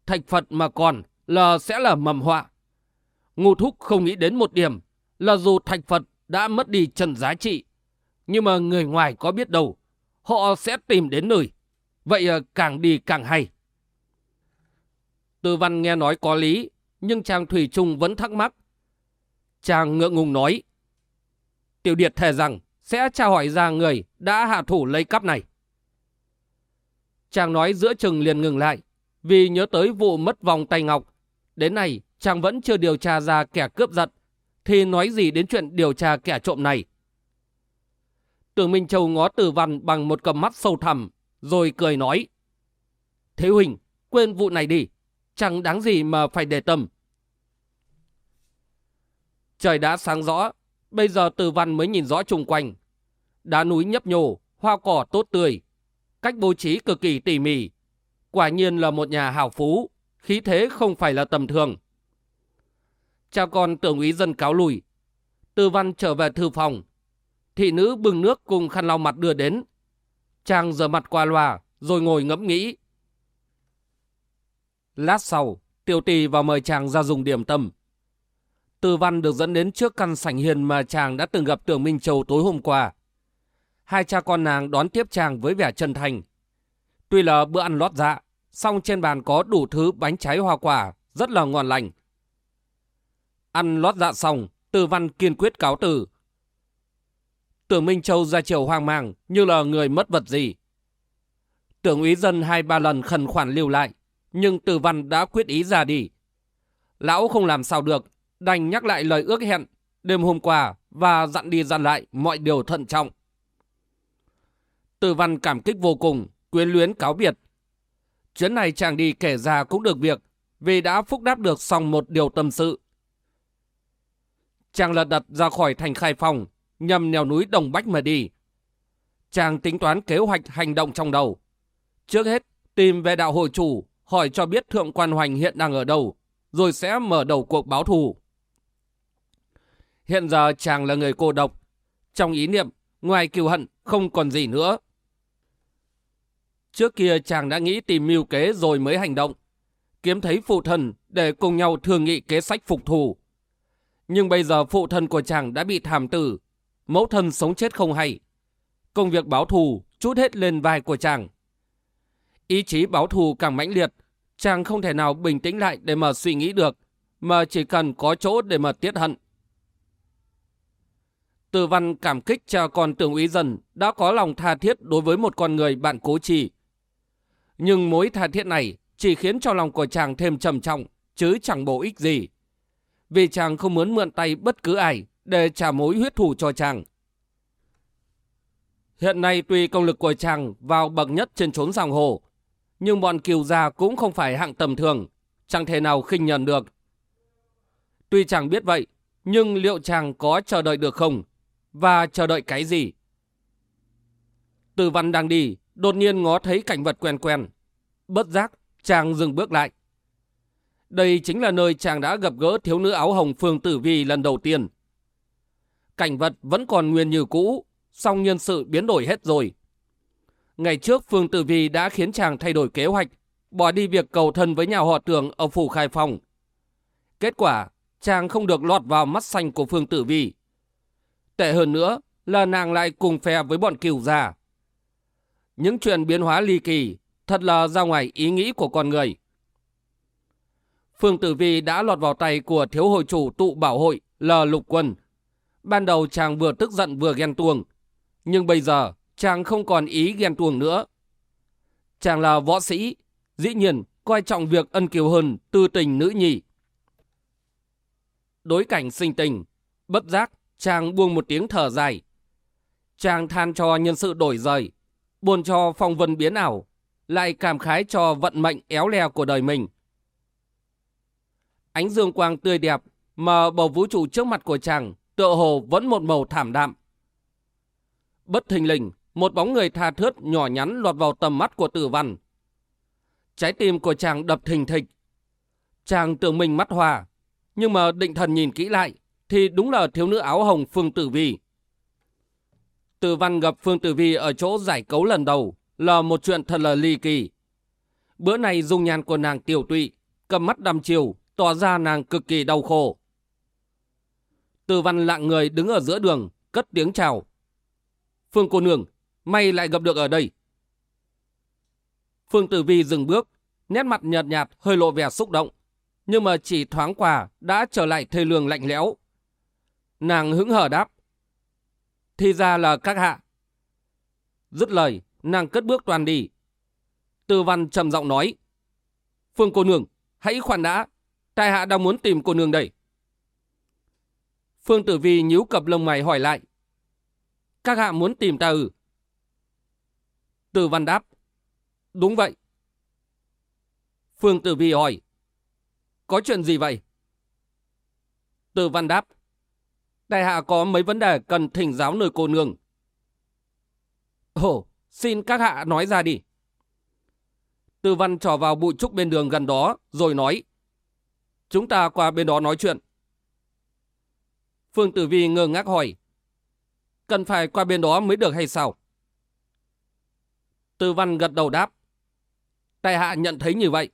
thạch Phật mà còn là sẽ là mầm họa. Ngô thúc không nghĩ đến một điểm là dù thạch Phật đã mất đi trần giá trị. Nhưng mà người ngoài có biết đâu, họ sẽ tìm đến nơi. Vậy ờ, càng đi càng hay. Tư văn nghe nói có lý, nhưng chàng Thủy Trung vẫn thắc mắc. Chàng ngượng ngùng nói, Tiểu Điệt thề rằng sẽ tra hỏi ra người đã hạ thủ lấy cắp này. Chàng nói giữa chừng liền ngừng lại, vì nhớ tới vụ mất vòng tay ngọc. Đến nay, chàng vẫn chưa điều tra ra kẻ cướp giật thì nói gì đến chuyện điều tra kẻ trộm này. Tưởng Minh Châu ngó tử văn bằng một cầm mắt sâu thẳm, rồi cười nói. Thế Huỳnh, quên vụ này đi, chẳng đáng gì mà phải để tâm. Trời đã sáng rõ, bây giờ từ văn mới nhìn rõ chung quanh. Đá núi nhấp nhô, hoa cỏ tốt tươi, cách bố trí cực kỳ tỉ mỉ. Quả nhiên là một nhà hào phú, khí thế không phải là tầm thường. Cha con tưởng úy dân cáo lùi. Tư văn trở về thư phòng. Thị nữ bưng nước cùng khăn lau mặt đưa đến. Chàng rửa mặt qua loa, rồi ngồi ngẫm nghĩ. Lát sau, tiểu tỷ vào mời chàng ra dùng điểm tâm. Từ văn được dẫn đến trước căn sảnh hiền mà chàng đã từng gặp tưởng Minh Châu tối hôm qua. Hai cha con nàng đón tiếp chàng với vẻ chân thành. Tuy là bữa ăn lót dạ, song trên bàn có đủ thứ bánh trái hoa quả, rất là ngon lành. Ăn lót dạ xong, Từ Văn kiên quyết cáo từ. Tưởng Minh Châu ra chiều hoang mang như là người mất vật gì. Tưởng úy dân hai ba lần khẩn khoản lưu lại, nhưng Từ Văn đã quyết ý ra đi. Lão không làm sao được, đành nhắc lại lời ước hẹn đêm hôm qua và dặn đi dặn lại mọi điều thận trọng. Từ Văn cảm kích vô cùng, quyến luyến cáo biệt. Chuyến này chàng đi kể ra cũng được việc, vì đã phúc đáp được xong một điều tâm sự. Chàng lật đật ra khỏi thành khai phòng, nhằm nèo núi Đồng Bách mà đi. Chàng tính toán kế hoạch hành động trong đầu. Trước hết, tìm về đạo hội chủ, hỏi cho biết Thượng Quan Hoành hiện đang ở đâu, rồi sẽ mở đầu cuộc báo thù. Hiện giờ chàng là người cô độc. Trong ý niệm, ngoài kiều hận, không còn gì nữa. Trước kia chàng đã nghĩ tìm mưu kế rồi mới hành động. Kiếm thấy phụ thần để cùng nhau thương nghị kế sách phục thù. Nhưng bây giờ phụ thân của chàng đã bị thảm tử. Mẫu thân sống chết không hay. Công việc báo thù chút hết lên vai của chàng. Ý chí báo thù càng mãnh liệt. Chàng không thể nào bình tĩnh lại để mà suy nghĩ được. Mà chỉ cần có chỗ để mà tiết hận. Từ văn cảm kích cha con tưởng úy dần đã có lòng tha thiết đối với một con người bạn cố trì. Nhưng mối tha thiết này chỉ khiến cho lòng của chàng thêm trầm trọng, chứ chẳng bổ ích gì. Vì chàng không muốn mượn tay bất cứ ai để trả mối huyết thủ cho chàng. Hiện nay tuy công lực của chàng vào bậc nhất trên chốn giang hồ, nhưng bọn kiều gia cũng không phải hạng tầm thường, chẳng thể nào khinh nhận được. Tuy chàng biết vậy, nhưng liệu chàng có chờ đợi được không? Và chờ đợi cái gì? Từ văn đang đi, đột nhiên ngó thấy cảnh vật quen quen. Bất giác, chàng dừng bước lại. Đây chính là nơi chàng đã gặp gỡ thiếu nữ áo hồng Phương Tử Vi lần đầu tiên. Cảnh vật vẫn còn nguyên như cũ, song nhân sự biến đổi hết rồi. Ngày trước Phương Tử Vi đã khiến chàng thay đổi kế hoạch, bỏ đi việc cầu thân với nhà họ Tường ở Phủ Khai Phong. Kết quả, chàng không được lọt vào mắt xanh của Phương Tử Vi. Tệ hơn nữa là nàng lại cùng phe với bọn kiều già. Những chuyện biến hóa ly kỳ thật là ra ngoài ý nghĩ của con người. Phương Tử Vi đã lọt vào tay của thiếu hội chủ tụ bảo hội là Lục Quân. Ban đầu chàng vừa tức giận vừa ghen tuông, nhưng bây giờ chàng không còn ý ghen tuông nữa. Chàng là võ sĩ, dĩ nhiên coi trọng việc ân kiều hơn tư tình nữ nhị. Đối cảnh sinh tình, bất giác chàng buông một tiếng thở dài. Chàng than cho nhân sự đổi rời, buồn cho phong vân biến ảo, lại cảm khái cho vận mệnh éo le của đời mình. Ánh dương quang tươi đẹp mà bầu vũ trụ trước mặt của chàng tựa hồ vẫn một màu thảm đạm. Bất thình lình, một bóng người tha thướt nhỏ nhắn lọt vào tầm mắt của tử văn. Trái tim của chàng đập thình thịch. Chàng tưởng mình mắt hòa, nhưng mà định thần nhìn kỹ lại, thì đúng là thiếu nữ áo hồng Phương Tử Vi. Từ văn gặp Phương Tử Vi ở chỗ giải cấu lần đầu là một chuyện thật là ly kỳ. Bữa này dung nhan của nàng tiểu tụy, cầm mắt đăm chiều, tỏ ra nàng cực kỳ đau khổ. Từ văn lạng người đứng ở giữa đường, cất tiếng chào. Phương cô nương, may lại gặp được ở đây. Phương Tử Vi dừng bước, nét mặt nhợt nhạt hơi lộ vẻ xúc động, nhưng mà chỉ thoáng qua đã trở lại thê lương lạnh lẽo. Nàng hứng hở đáp. Thì ra là các hạ. Dứt lời, nàng cất bước toàn đi. Tư văn trầm giọng nói. Phương cô nương, hãy khoan đã. Tài hạ đang muốn tìm cô nương đây. Phương tử vi nhíu cặp lông mày hỏi lại. Các hạ muốn tìm ta ư? Tư văn đáp. Đúng vậy. Phương tử vi hỏi. Có chuyện gì vậy? Tư văn đáp. Đại hạ có mấy vấn đề cần thỉnh giáo nơi cô nương. Ồ, xin các hạ nói ra đi. Tư văn trò vào bụi trúc bên đường gần đó, rồi nói. Chúng ta qua bên đó nói chuyện. Phương Tử Vi ngơ ngác hỏi. Cần phải qua bên đó mới được hay sao? Tư văn gật đầu đáp. Đại hạ nhận thấy như vậy.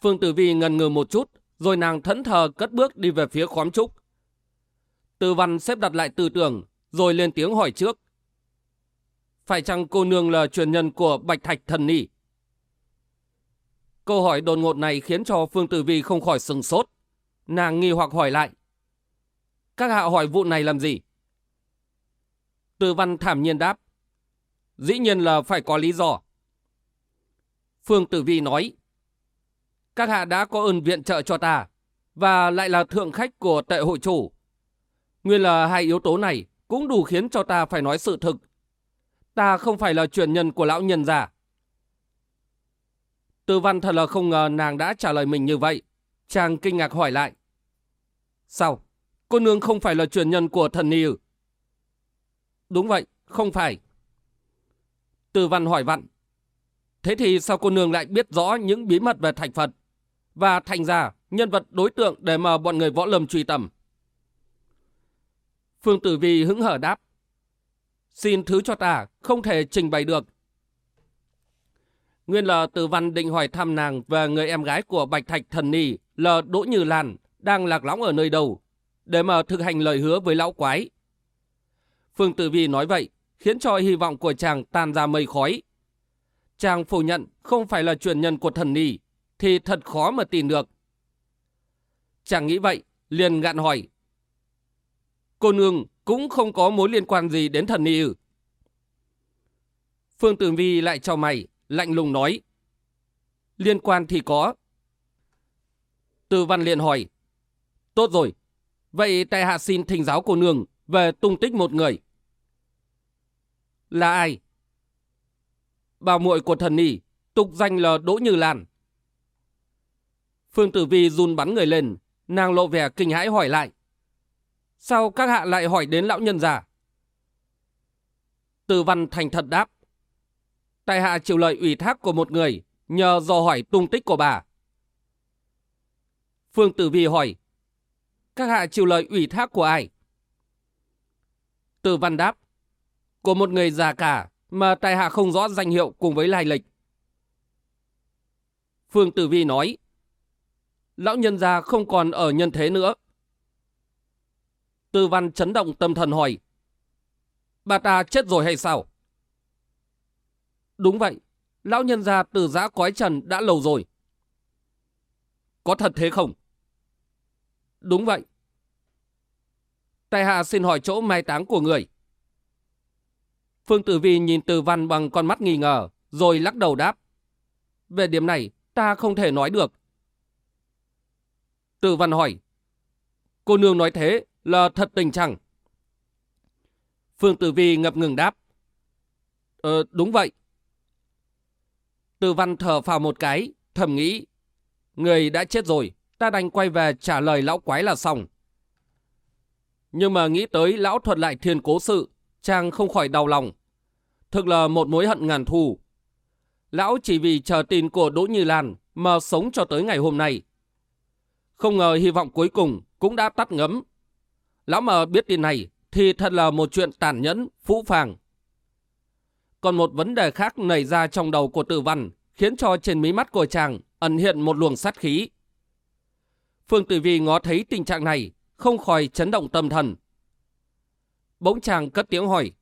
Phương Tử Vi ngần ngừ một chút, rồi nàng thẫn thờ cất bước đi về phía khóm trúc. Tư văn xếp đặt lại tư tưởng, rồi lên tiếng hỏi trước. Phải chăng cô nương là truyền nhân của Bạch Thạch Thần Nhi? Câu hỏi đột ngột này khiến cho Phương Tử Vi không khỏi sừng sốt. Nàng nghi hoặc hỏi lại. Các hạ hỏi vụ này làm gì? Tư văn thảm nhiên đáp. Dĩ nhiên là phải có lý do. Phương Tử Vi nói. Các hạ đã có ơn viện trợ cho ta, và lại là thượng khách của tệ hội chủ. Nguyên là hai yếu tố này cũng đủ khiến cho ta phải nói sự thực. Ta không phải là truyền nhân của lão nhân già. Tư văn thật là không ngờ nàng đã trả lời mình như vậy. Chàng kinh ngạc hỏi lại. Sao? Cô nương không phải là truyền nhân của thần ni ư? Đúng vậy, không phải. Tư văn hỏi vặn. Thế thì sao cô nương lại biết rõ những bí mật về thạch Phật? Và thành ra nhân vật đối tượng để mà bọn người võ lâm truy tầm. Phương Tử Vi hứng hở đáp. Xin thứ cho ta, không thể trình bày được. Nguyên là Tử Văn định hỏi thăm nàng về người em gái của Bạch Thạch Thần Nì là Đỗ Như Lan đang lạc lõng ở nơi đâu, để mà thực hành lời hứa với lão quái. Phương Tử Vi nói vậy, khiến cho hy vọng của chàng tan ra mây khói. Chàng phủ nhận không phải là truyền nhân của thần nì thì thật khó mà tìm được. Chàng nghĩ vậy, liền gạn hỏi. Cô nương cũng không có mối liên quan gì đến thần Ni ư? Phương Tử Vi lại cho mày, lạnh lùng nói. Liên quan thì có. Từ văn liền hỏi. Tốt rồi, vậy tại hạ xin thỉnh giáo cô nương về tung tích một người. Là ai? Bà muội của thần nỉ, tục danh là Đỗ Như Lan. Phương Tử Vi run bắn người lên, nàng lộ vẻ kinh hãi hỏi lại. Sao các hạ lại hỏi đến lão nhân già? Từ văn thành thật đáp. Tại hạ chịu lời ủy thác của một người, nhờ dò hỏi tung tích của bà. Phương Tử Vi hỏi. Các hạ chịu lời ủy thác của ai? Từ văn đáp. Của một người già cả, mà tại hạ không rõ danh hiệu cùng với lai lịch. Phương Tử Vi nói. Lão nhân gia không còn ở nhân thế nữa. Tư văn chấn động tâm thần hỏi. Bà ta chết rồi hay sao? Đúng vậy, lão nhân gia từ giã cõi trần đã lâu rồi. Có thật thế không? Đúng vậy. Tài hạ xin hỏi chỗ mai táng của người. Phương Tử Vi nhìn Từ Văn bằng con mắt nghi ngờ, rồi lắc đầu đáp. Về điểm này, ta không thể nói được. Từ Văn hỏi. Cô nương nói thế là thật tình chẳng? Phương Tử Vi ngập ngừng đáp. Ờ, đúng vậy. Từ Văn thở phào một cái, thầm nghĩ. Người đã chết rồi, ta đành quay về trả lời lão quái là xong. Nhưng mà nghĩ tới lão thuật lại thiên cố sự, chàng không khỏi đau lòng. Thực là một mối hận ngàn thù. Lão chỉ vì chờ tin của Đỗ Như Lan mà sống cho tới ngày hôm nay. Không ngờ hy vọng cuối cùng cũng đã tắt ngấm. Lão mờ biết tin này thì thật là một chuyện tàn nhẫn, phũ phàng. Còn một vấn đề khác nảy ra trong đầu của tử văn khiến cho trên mí mắt của chàng ẩn hiện một luồng sát khí. Phương Tử Vi ngó thấy tình trạng này, không khỏi chấn động tâm thần. Bỗng chàng cất tiếng hỏi.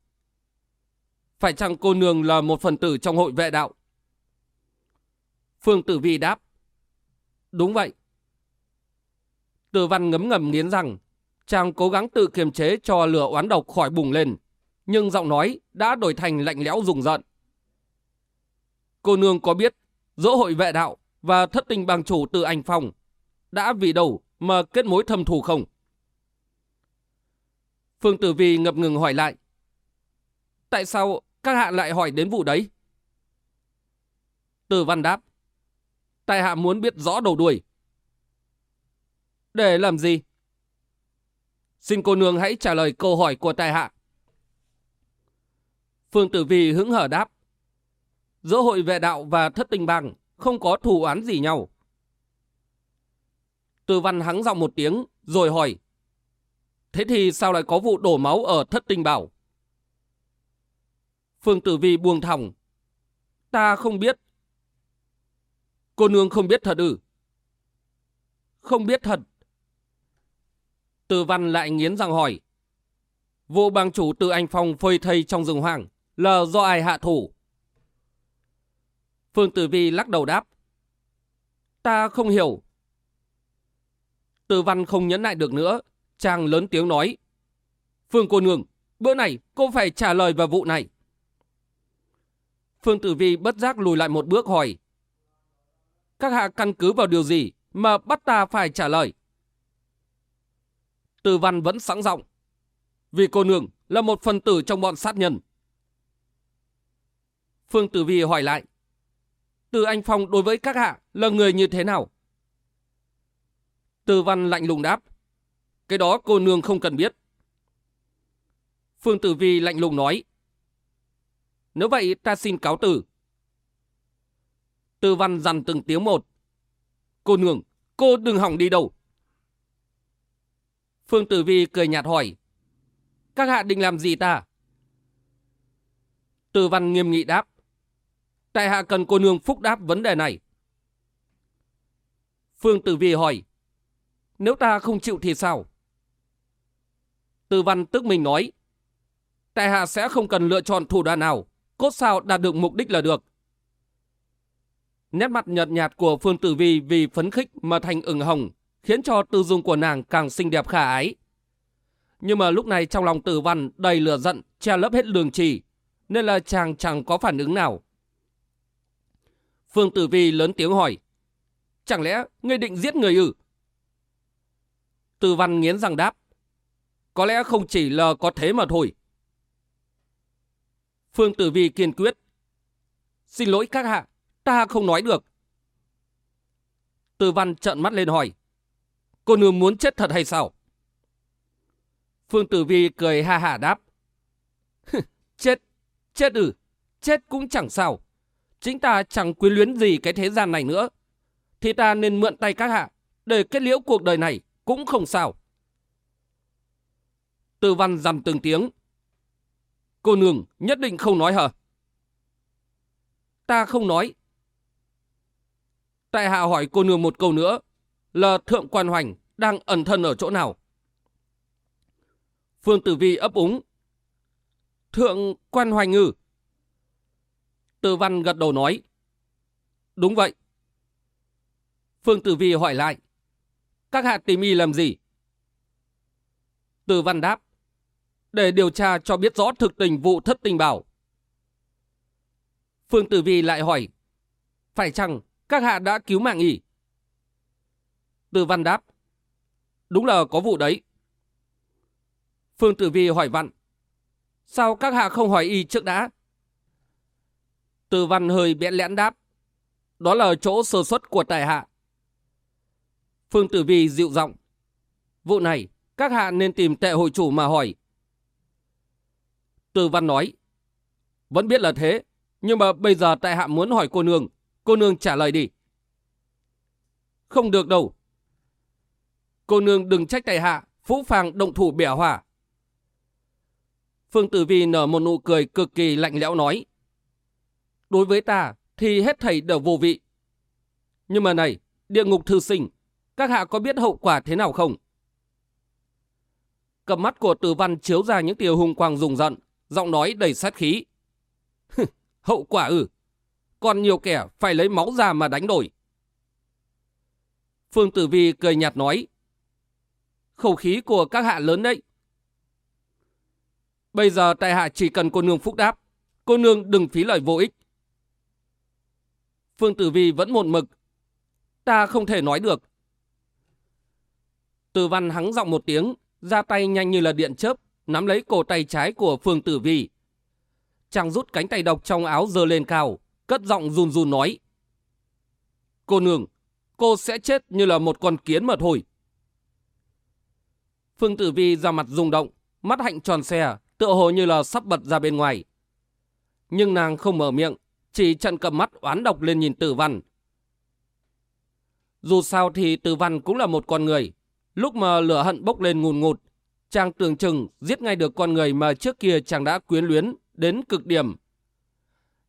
Phải chăng cô nương là một phần tử trong hội vệ đạo? Phương Tử Vi đáp. Đúng vậy. Từ văn ngấm ngầm nghiến rằng, chàng cố gắng tự kiềm chế cho lửa oán độc khỏi bùng lên, nhưng giọng nói đã đổi thành lạnh lẽo rùng rợn. Cô nương có biết, Dỗ hội vệ đạo và thất tình bằng chủ từ anh phong đã vì đầu mà kết mối thâm thù không? Phương Tử Vi ngập ngừng hỏi lại. Tại sao các hạ lại hỏi đến vụ đấy? Từ văn đáp. Tại hạ muốn biết rõ đầu đuôi. Để làm gì? Xin cô nương hãy trả lời câu hỏi của tài hạ. Phương Tử Vi hứng hở đáp. Giữa hội vệ đạo và thất tình bằng không có thù án gì nhau. Từ văn hắng giọng một tiếng rồi hỏi. Thế thì sao lại có vụ đổ máu ở thất tình bảo? Phương Tử Vi buông thòng. Ta không biết. Cô nương không biết thật ư? không biết thật. Từ văn lại nghiến răng hỏi. Vụ bang chủ từ anh Phong phơi thây trong rừng hoang là do ai hạ thủ? Phương Tử Vi lắc đầu đáp. Ta không hiểu. Từ văn không nhẫn lại được nữa. Chàng lớn tiếng nói. Phương cô nương, bữa này cô phải trả lời vào vụ này. Phương Tử Vi bất giác lùi lại một bước hỏi. Các hạ căn cứ vào điều gì mà bắt ta phải trả lời? Từ văn vẫn sẵn giọng. Vì cô nương là một phần tử trong bọn sát nhân. Phương Tử Vi hỏi lại. Từ Anh Phong đối với các hạ là người như thế nào? Từ văn lạnh lùng đáp. Cái đó cô nương không cần biết. Phương Tử Vi lạnh lùng nói. Nếu vậy ta xin cáo tử. Từ văn dằn từng tiếng một. Cô nương, cô đừng hỏng đi đâu. Phương Tử Vi cười nhạt hỏi. Các hạ định làm gì ta? Tử văn nghiêm nghị đáp. Tại hạ cần cô nương phúc đáp vấn đề này. Phương Tử Vi hỏi. Nếu ta không chịu thì sao? Tử văn tức mình nói. Tại hạ sẽ không cần lựa chọn thủ đoạn nào. Cốt sao đạt được mục đích là được. Nét mặt nhợt nhạt của Phương Tử Vi vì phấn khích mà thành ửng hồng, khiến cho tư dung của nàng càng xinh đẹp khả ái. Nhưng mà lúc này trong lòng tử văn đầy lửa giận, che lấp hết lường trì, nên là chàng chẳng có phản ứng nào. Phương Tử Vi lớn tiếng hỏi, chẳng lẽ ngươi định giết người ư? Tử văn nghiến răng đáp, có lẽ không chỉ là có thế mà thôi. Phương Tử Vi kiên quyết, xin lỗi các hạ, ta không nói được. Tử văn trợn mắt lên hỏi, cô nương muốn chết thật hay sao? Phương Tử Vi cười ha hả đáp. chết, chết ư, chết cũng chẳng sao. Chính ta chẳng quyến luyến gì cái thế gian này nữa. Thì ta nên mượn tay các hạ, để kết liễu cuộc đời này cũng không sao. tư văn dằm từng tiếng. Cô nương nhất định không nói hả? Ta không nói. Tại hạ hỏi cô nương một câu nữa. Là thượng quan hoành đang ẩn thân ở chỗ nào? Phương Tử Vi ấp úng. Thượng quan hoành ngư. Từ văn gật đầu nói. Đúng vậy. Phương Tử Vi hỏi lại. Các hạ tìm y làm gì? Từ văn đáp. Để điều tra cho biết rõ thực tình vụ thất tình bảo. Phương Tử Vi lại hỏi. Phải chăng các hạ đã cứu mạng y? Từ văn đáp. Đúng là có vụ đấy. Phương Tử Vi hỏi vặn. Sao các hạ không hỏi y trước đã? Từ văn hơi bẽn lẽn đáp. Đó là chỗ sơ xuất của tài hạ. Phương Tử Vi dịu giọng. Vụ này, các hạ nên tìm tệ hội chủ mà hỏi. Từ văn nói. Vẫn biết là thế, nhưng mà bây giờ tại hạ muốn hỏi cô nương. Cô nương trả lời đi. Không được đâu. Cô nương đừng trách tại hạ, phũ phàng động thủ bẻ hỏa. Phương Tử Vi nở một nụ cười cực kỳ lạnh lẽo nói. Đối với ta thì hết thầy đều vô vị. Nhưng mà này, địa ngục thư sinh, các hạ có biết hậu quả thế nào không? Cầm mắt của tử văn chiếu ra những tia hung quang rùng rợn, giọng nói đầy sát khí. hậu quả ư? Còn nhiều kẻ phải lấy máu ra mà đánh đổi. Phương Tử Vi cười nhạt nói. Khẩu khí của các hạ lớn đấy. Bây giờ tại hạ chỉ cần cô nương phúc đáp. Cô nương đừng phí lời vô ích. Phương Tử Vi vẫn một mực. Ta không thể nói được. Từ văn hắng giọng một tiếng, ra tay nhanh như là điện chớp, nắm lấy cổ tay trái của Phương Tử Vi. Chàng rút cánh tay độc trong áo giơ lên cao, cất giọng run run nói. Cô nương, cô sẽ chết như là một con kiến mà thôi. Phương Tử Vi ra mặt rung động, mắt hạnh tròn xe, tựa hồ như là sắp bật ra bên ngoài. Nhưng nàng không mở miệng, chỉ trận cầm mắt oán độc lên nhìn tử văn. Dù sao thì tử văn cũng là một con người. Lúc mà lửa hận bốc lên ngùn ngụt, chàng tưởng chừng giết ngay được con người mà trước kia chàng đã quyến luyến đến cực điểm.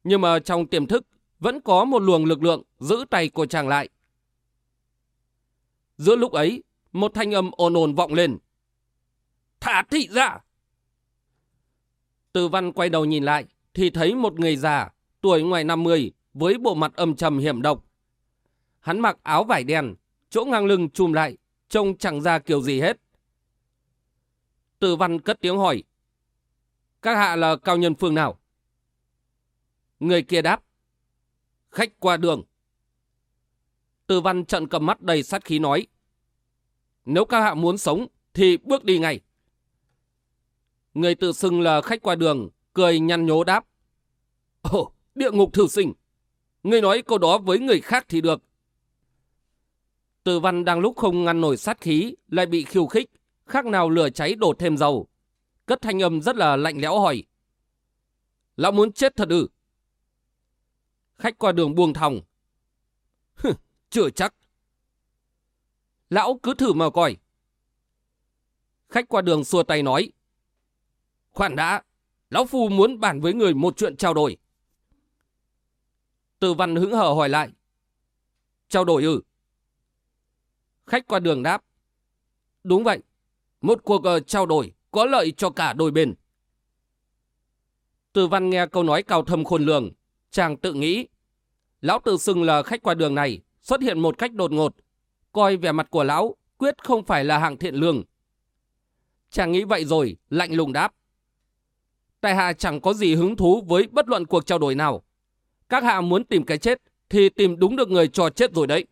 Nhưng mà trong tiềm thức vẫn có một luồng lực lượng giữ tay của chàng lại. Giữa lúc ấy, một thanh âm ồn ồn vọng lên. Thả thị ra! Từ văn quay đầu nhìn lại, thì thấy một người già, tuổi ngoài 50, với bộ mặt âm trầm hiểm độc. Hắn mặc áo vải đen, chỗ ngang lưng chùm lại, trông chẳng ra kiểu gì hết. Từ văn cất tiếng hỏi. Các hạ là cao nhân phương nào? Người kia đáp. Khách qua đường. Từ văn trận cầm mắt đầy sát khí nói. Nếu các hạ muốn sống thì bước đi ngay. Người tự xưng là khách qua đường, cười nhăn nhố đáp. Ồ, địa ngục thử sinh. Người nói câu đó với người khác thì được. Từ văn đang lúc không ngăn nổi sát khí, lại bị khiêu khích, khác nào lửa cháy đổ thêm dầu. Cất thanh âm rất là lạnh lẽo hỏi. Lão muốn chết thật ư? Khách qua đường buông thòng. Chưa chắc. Lão cứ thử mà coi. Khách qua đường xua tay nói. Khoan đã, Lão Phu muốn bàn với người một chuyện trao đổi. Từ văn hứng hờ hỏi lại. Trao đổi ư? Khách qua đường đáp. Đúng vậy, một cuộc ờ, trao đổi có lợi cho cả đôi bên. Từ văn nghe câu nói cao thâm khôn lường, chàng tự nghĩ. Lão tự xưng là khách qua đường này xuất hiện một cách đột ngột, coi vẻ mặt của lão quyết không phải là hạng thiện lương. Chàng nghĩ vậy rồi, lạnh lùng đáp. Tại hạ chẳng có gì hứng thú với bất luận cuộc trao đổi nào. Các hạ muốn tìm cái chết thì tìm đúng được người cho chết rồi đấy.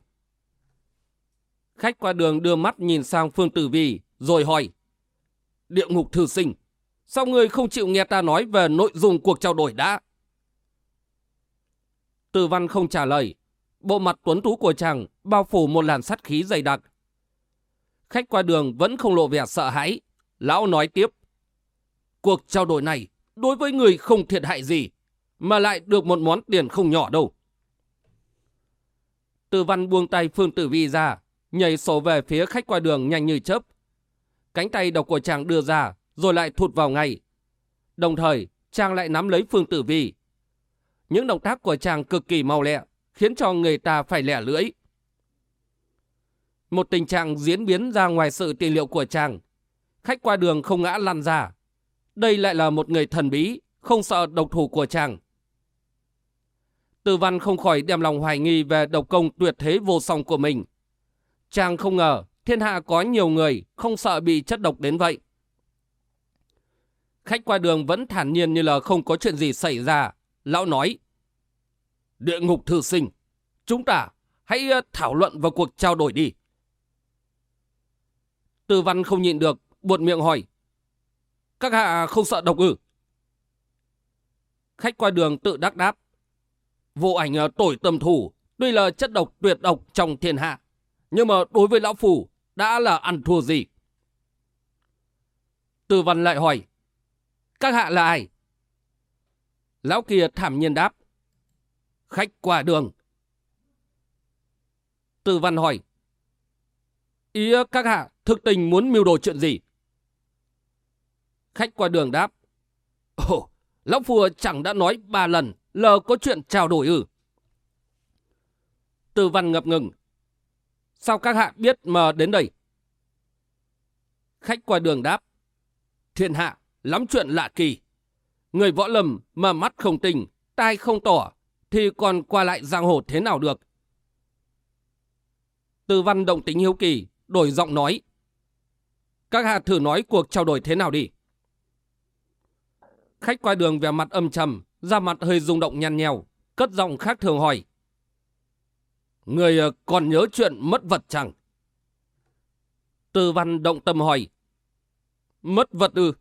Khách qua đường đưa mắt nhìn sang Phương Tử Vi rồi hỏi. Địa ngục thư sinh, sao người không chịu nghe ta nói về nội dung cuộc trao đổi đã? Từ văn không trả lời. Bộ mặt tuấn tú của chàng bao phủ một làn sắt khí dày đặc. Khách qua đường vẫn không lộ vẻ sợ hãi. Lão nói tiếp. Cuộc trao đổi này đối với người không thiệt hại gì, mà lại được một món tiền không nhỏ đâu. Từ văn buông tay Phương Tử Vi ra, nhảy sổ về phía khách qua đường nhanh như chớp. Cánh tay độc của chàng đưa ra, rồi lại thụt vào ngay. Đồng thời, chàng lại nắm lấy Phương Tử Vi. Những động tác của chàng cực kỳ mau lẹ, khiến cho người ta phải lẻ lưỡi. Một tình trạng diễn biến ra ngoài sự tiền liệu của chàng. Khách qua đường không ngã lăn ra. Đây lại là một người thần bí, không sợ độc thủ của chàng. Tư văn không khỏi đem lòng hoài nghi về độc công tuyệt thế vô song của mình. Chàng không ngờ thiên hạ có nhiều người không sợ bị chất độc đến vậy. Khách qua đường vẫn thản nhiên như là không có chuyện gì xảy ra. Lão nói, Địa ngục thư sinh, chúng ta hãy ờ, thảo luận vào cuộc trao đổi đi. Tư văn không nhịn được, buột miệng hỏi. Các hạ không sợ độc ư? Khách qua đường tự đắc đáp. Vô ảnh ờ, tội tâm thủ, tuy là chất độc tuyệt độc trong thiên hạ, nhưng mà đối với lão phủ đã là ăn thua gì. Từ văn lại hỏi. Các hạ là ai? Lão kia thảm nhiên đáp. Khách qua đường. Từ văn hỏi. Ý ờ, các hạ thực tình muốn mưu đồ chuyện gì? Khách qua đường đáp. Ồ, Lão Phùa chẳng đã nói ba lần lờ có chuyện trao đổi ư. Từ văn ngập ngừng. Sao các hạ biết mà đến đây? Khách qua đường đáp. Thiên hạ, lắm chuyện lạ kỳ. Người võ lầm mà mắt không tình, tai không tỏ, thì còn qua lại giang hồ thế nào được? Từ văn động tính hiếu kỳ, đổi giọng nói. Các hạ thử nói cuộc trao đổi thế nào đi. Khách qua đường vẻ mặt âm trầm, da mặt hơi rung động nhăn nhèo, cất giọng khác thường hỏi. Người ờ, còn nhớ chuyện mất vật chẳng? Từ văn động tâm hỏi. Mất vật ư?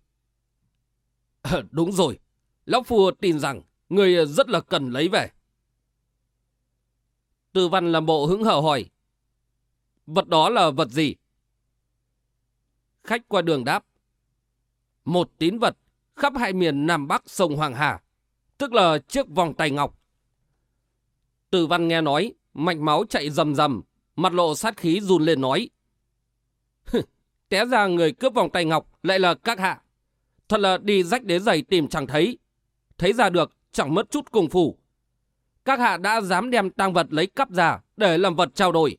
À, đúng rồi, Lão Phu tin rằng người ờ, rất là cần lấy về. Từ văn làm bộ hứng hở hỏi. Vật đó là vật gì? Khách qua đường đáp. Một tín vật khắp hai miền Nam Bắc sông Hoàng Hà, tức là chiếc vòng tay ngọc. Từ văn nghe nói, mạch máu chạy rầm rầm, mặt lộ sát khí run lên nói. Té ra người cướp vòng tay ngọc lại là các hạ. Thật là đi rách đế giày tìm chẳng thấy. Thấy ra được, chẳng mất chút công phu. Các hạ đã dám đem tang vật lấy cắp ra để làm vật trao đổi.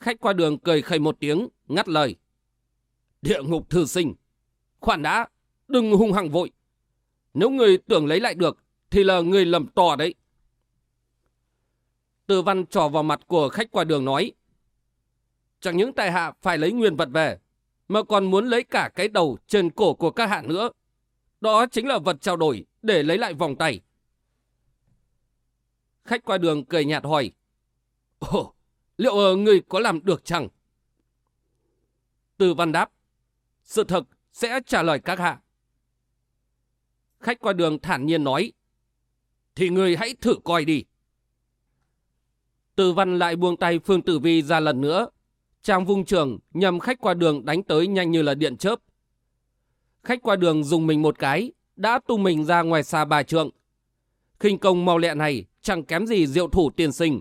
Khách qua đường cười khẩy một tiếng, ngắt lời. Địa ngục thư sinh. Khoản đã, đừng hung hăng vội. Nếu người tưởng lấy lại được, thì là người lầm to đấy. Từ văn trò vào mặt của khách qua đường nói. Chẳng những tài hạ phải lấy nguyên vật về, mà còn muốn lấy cả cái đầu trên cổ của các hạ nữa. Đó chính là vật trao đổi để lấy lại vòng tay. Khách qua đường cười nhạt hỏi. Ồ, liệu ờ, người có làm được chăng? Từ văn đáp. Sự thật sẽ trả lời các hạ. Khách qua đường thản nhiên nói. Thì người hãy thử coi đi. Từ văn lại buông tay Phương Tử Vi ra lần nữa. Chàng vung trường nhằm khách qua đường đánh tới nhanh như là điện chớp. Khách qua đường dùng mình một cái, đã tung mình ra ngoài xa bà trượng. khinh công mau lẹ này chẳng kém gì diệu thủ tiền sinh.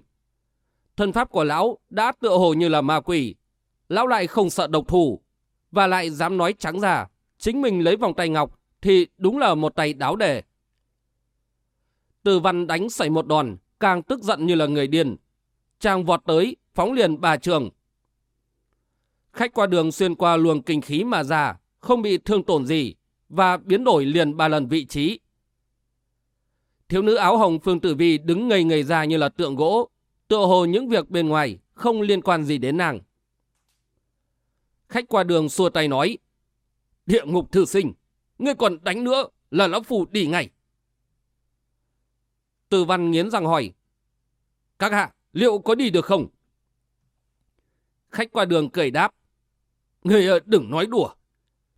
Thân pháp của lão đã tựa hồ như là ma quỷ. Lão lại không sợ độc thủ, và lại dám nói trắng ra, chính mình lấy vòng tay ngọc thì đúng là một tay đáo đề. Từ văn đánh xảy một đòn, càng tức giận như là người điên. Chàng vọt tới, phóng liền bà trường. Khách qua đường xuyên qua luồng kinh khí mà ra, không bị thương tổn gì, và biến đổi liền ba lần vị trí. Thiếu nữ áo hồng Phương Tử Vi đứng ngây ngây ra như là tượng gỗ, tựa hồ những việc bên ngoài không liên quan gì đến nàng. Khách qua đường xua tay nói, địa ngục thư sinh, ngươi còn đánh nữa là lão phù đi ngay. Từ văn nghiến răng hỏi, các hạ, liệu có đi được không? Khách qua đường cười đáp, người ờ, đừng nói đùa,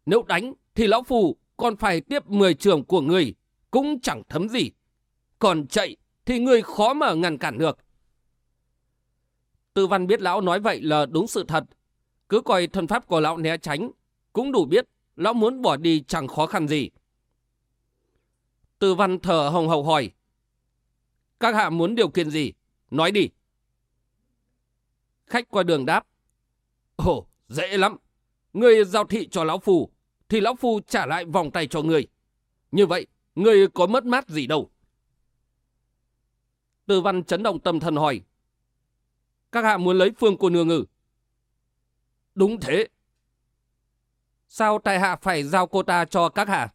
nếu đánh thì lão phù còn phải tiếp 10 trường của người, cũng chẳng thấm gì. Còn chạy thì người khó mà ngăn cản được. Tư văn biết lão nói vậy là đúng sự thật. Cứ coi thân pháp của lão né tránh, cũng đủ biết lão muốn bỏ đi chẳng khó khăn gì. Tư văn thở hồng hậu hỏi. Các hạ muốn điều kiện gì? Nói đi. Khách qua đường đáp. Ồ, dễ lắm. Người giao thị cho lão phù, thì lão phù trả lại vòng tay cho người. Như vậy, người có mất mát gì đâu. Tư văn chấn động tâm thần hỏi. Các hạ muốn lấy phương cô nương ngử? Đúng thế. Sao tại hạ phải giao cô ta cho các hạ?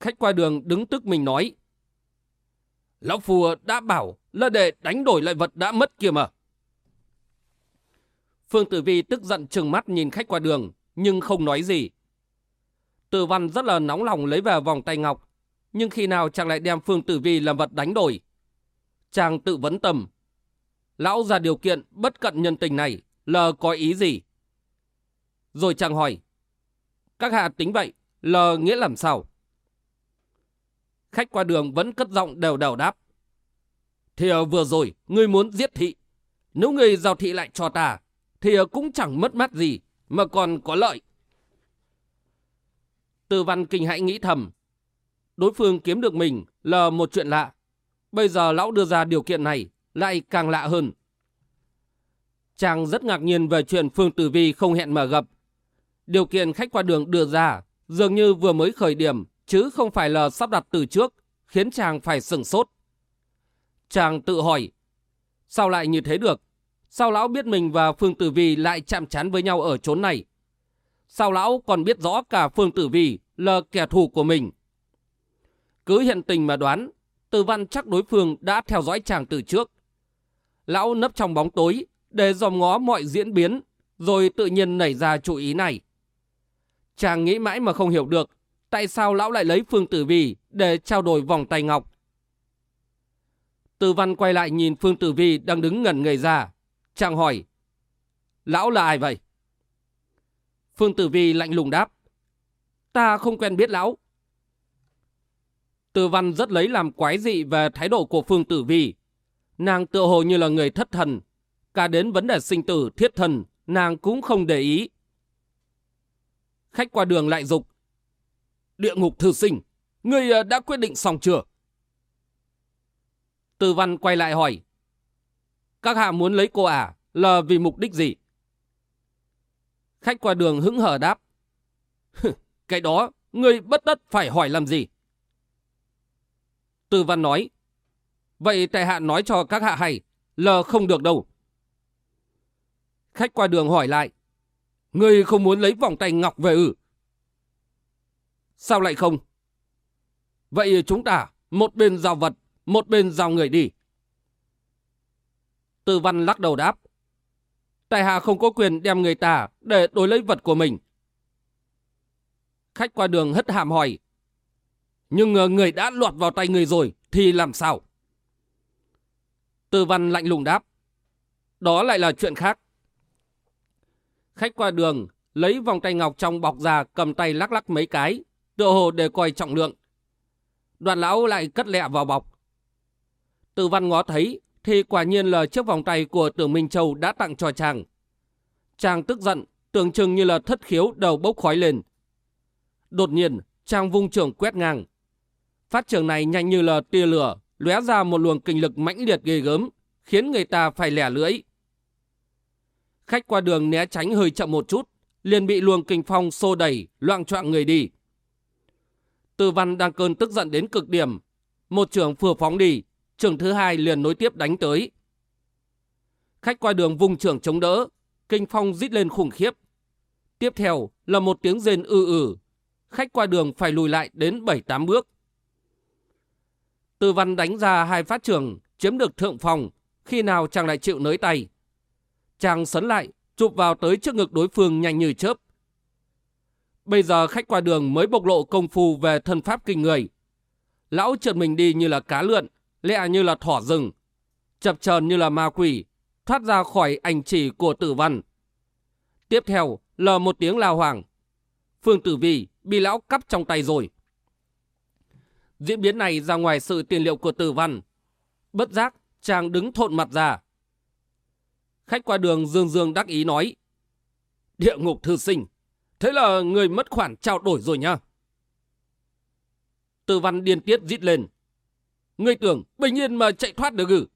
Khách qua đường đứng tức mình nói. Lão phù đã bảo là để đánh đổi lại vật đã mất kia mà. Phương Tử Vi tức giận trừng mắt nhìn khách qua đường, nhưng không nói gì. Tử văn rất là nóng lòng lấy về vòng tay ngọc, nhưng khi nào chàng lại đem Phương Tử Vi làm vật đánh đổi. Chàng tự vấn tầm. Lão ra điều kiện bất cận nhân tình này L có ý gì? Rồi chàng hỏi. Các hạ tính vậy L nghĩa làm sao? Khách qua đường vẫn cất giọng đều đều đáp. Thì vừa rồi, ngươi muốn giết thị. Nếu ngươi giao thị lại cho ta, thì cũng chẳng mất mát gì mà còn có lợi. Từ văn kinh hãi nghĩ thầm. Đối phương kiếm được mình là một chuyện lạ. Bây giờ lão đưa ra điều kiện này lại càng lạ hơn. Chàng rất ngạc nhiên về chuyện Phương Tử Vi không hẹn mà gặp. Điều kiện khách qua đường đưa ra dường như vừa mới khởi điểm chứ không phải là sắp đặt từ trước, khiến chàng phải sửng sốt. Chàng tự hỏi, sao lại như thế được? Sao lão biết mình và Phương Tử Vi lại chạm chán với nhau ở chốn này? Sao lão còn biết rõ cả Phương Tử Vi là kẻ thù của mình? Cứ hiện tình mà đoán, Từ Văn chắc đối phương đã theo dõi chàng từ trước. Lão nấp trong bóng tối để dòm ngó mọi diễn biến, rồi tự nhiên nảy ra chủ ý này. Chàng nghĩ mãi mà không hiểu được tại sao lão lại lấy Phương Tử Vi để trao đổi vòng tay ngọc. Từ Văn quay lại nhìn Phương Tử Vi đang đứng ngẩn người ra, Chàng hỏi, lão là ai vậy? Phương Tử Vi lạnh lùng đáp, ta không quen biết lão. Từ văn rất lấy làm quái dị về thái độ của Phương Tử Vi. Nàng tựa hồ như là người thất thần, cả đến vấn đề sinh tử thiết thần, nàng cũng không để ý. Khách qua đường lại dục Địa ngục thư sinh, người ờ, đã quyết định xong chưa? Từ văn quay lại hỏi. Các hạ muốn lấy cô à là vì mục đích gì? Khách qua đường hững hờ đáp. Cái đó, người bất đất phải hỏi làm gì? Tư văn nói. Vậy tại hạ nói cho các hạ hay là không được đâu. Khách qua đường hỏi lại. Ngươi không muốn lấy vòng tay ngọc về ư? Sao lại không? Vậy chúng ta một bên giao vật, một bên giao người đi. Tư văn lắc đầu đáp. Tài hạ không có quyền đem người ta để đối lấy vật của mình. Khách qua đường hất hàm hỏi. Nhưng người đã lọt vào tay người rồi thì làm sao? Tư văn lạnh lùng đáp. Đó lại là chuyện khác. Khách qua đường lấy vòng tay ngọc trong bọc ra cầm tay lắc lắc mấy cái, tựa hồ để coi trọng lượng. Đoàn lão lại cất lẹ vào bọc. Từ văn ngó thấy thì quả nhiên là chiếc vòng tay của tưởng Minh Châu đã tặng cho chàng. Chàng tức giận, tưởng chừng như là thất khiếu đầu bốc khói lên. Đột nhiên, chàng vung trường quét ngang. Phát trường này nhanh như là tia lửa, lóe ra một luồng kinh lực mãnh liệt ghê gớm, khiến người ta phải lẻ lưỡi. Khách qua đường né tránh hơi chậm một chút, liền bị luồng kinh phong xô đẩy, loạn choạng người đi. Tư văn đang cơn tức giận đến cực điểm. Một trưởng vừa phóng đi, trưởng thứ hai liền nối tiếp đánh tới. Khách qua đường vùng trưởng chống đỡ, kinh phong rít lên khủng khiếp. Tiếp theo là một tiếng rên ư ử. Khách qua đường phải lùi lại đến 7-8 bước. Tư văn đánh ra hai phát trường, chiếm được thượng phòng, khi nào chàng lại chịu nới tay. Chàng sấn lại, chụp vào tới trước ngực đối phương nhanh như chớp. Bây giờ khách qua đường mới bộc lộ công phu về thân pháp kinh người. Lão trượt mình đi như là cá lượn, lẹ như là thỏ rừng, chập chờn như là ma quỷ, thoát ra khỏi ảnh chỉ của tử văn. Tiếp theo là một tiếng lao hoàng. Phương Tử Vi bị lão cắp trong tay rồi. Diễn biến này ra ngoài sự tiền liệu của tử văn. Bất giác, chàng đứng thộn mặt ra. Khách qua đường dương dương đắc ý nói. Địa ngục thư sinh, thế là người mất khoản trao đổi rồi nha. Tư văn điên tiết rít lên. Người tưởng bình yên mà chạy thoát được ư?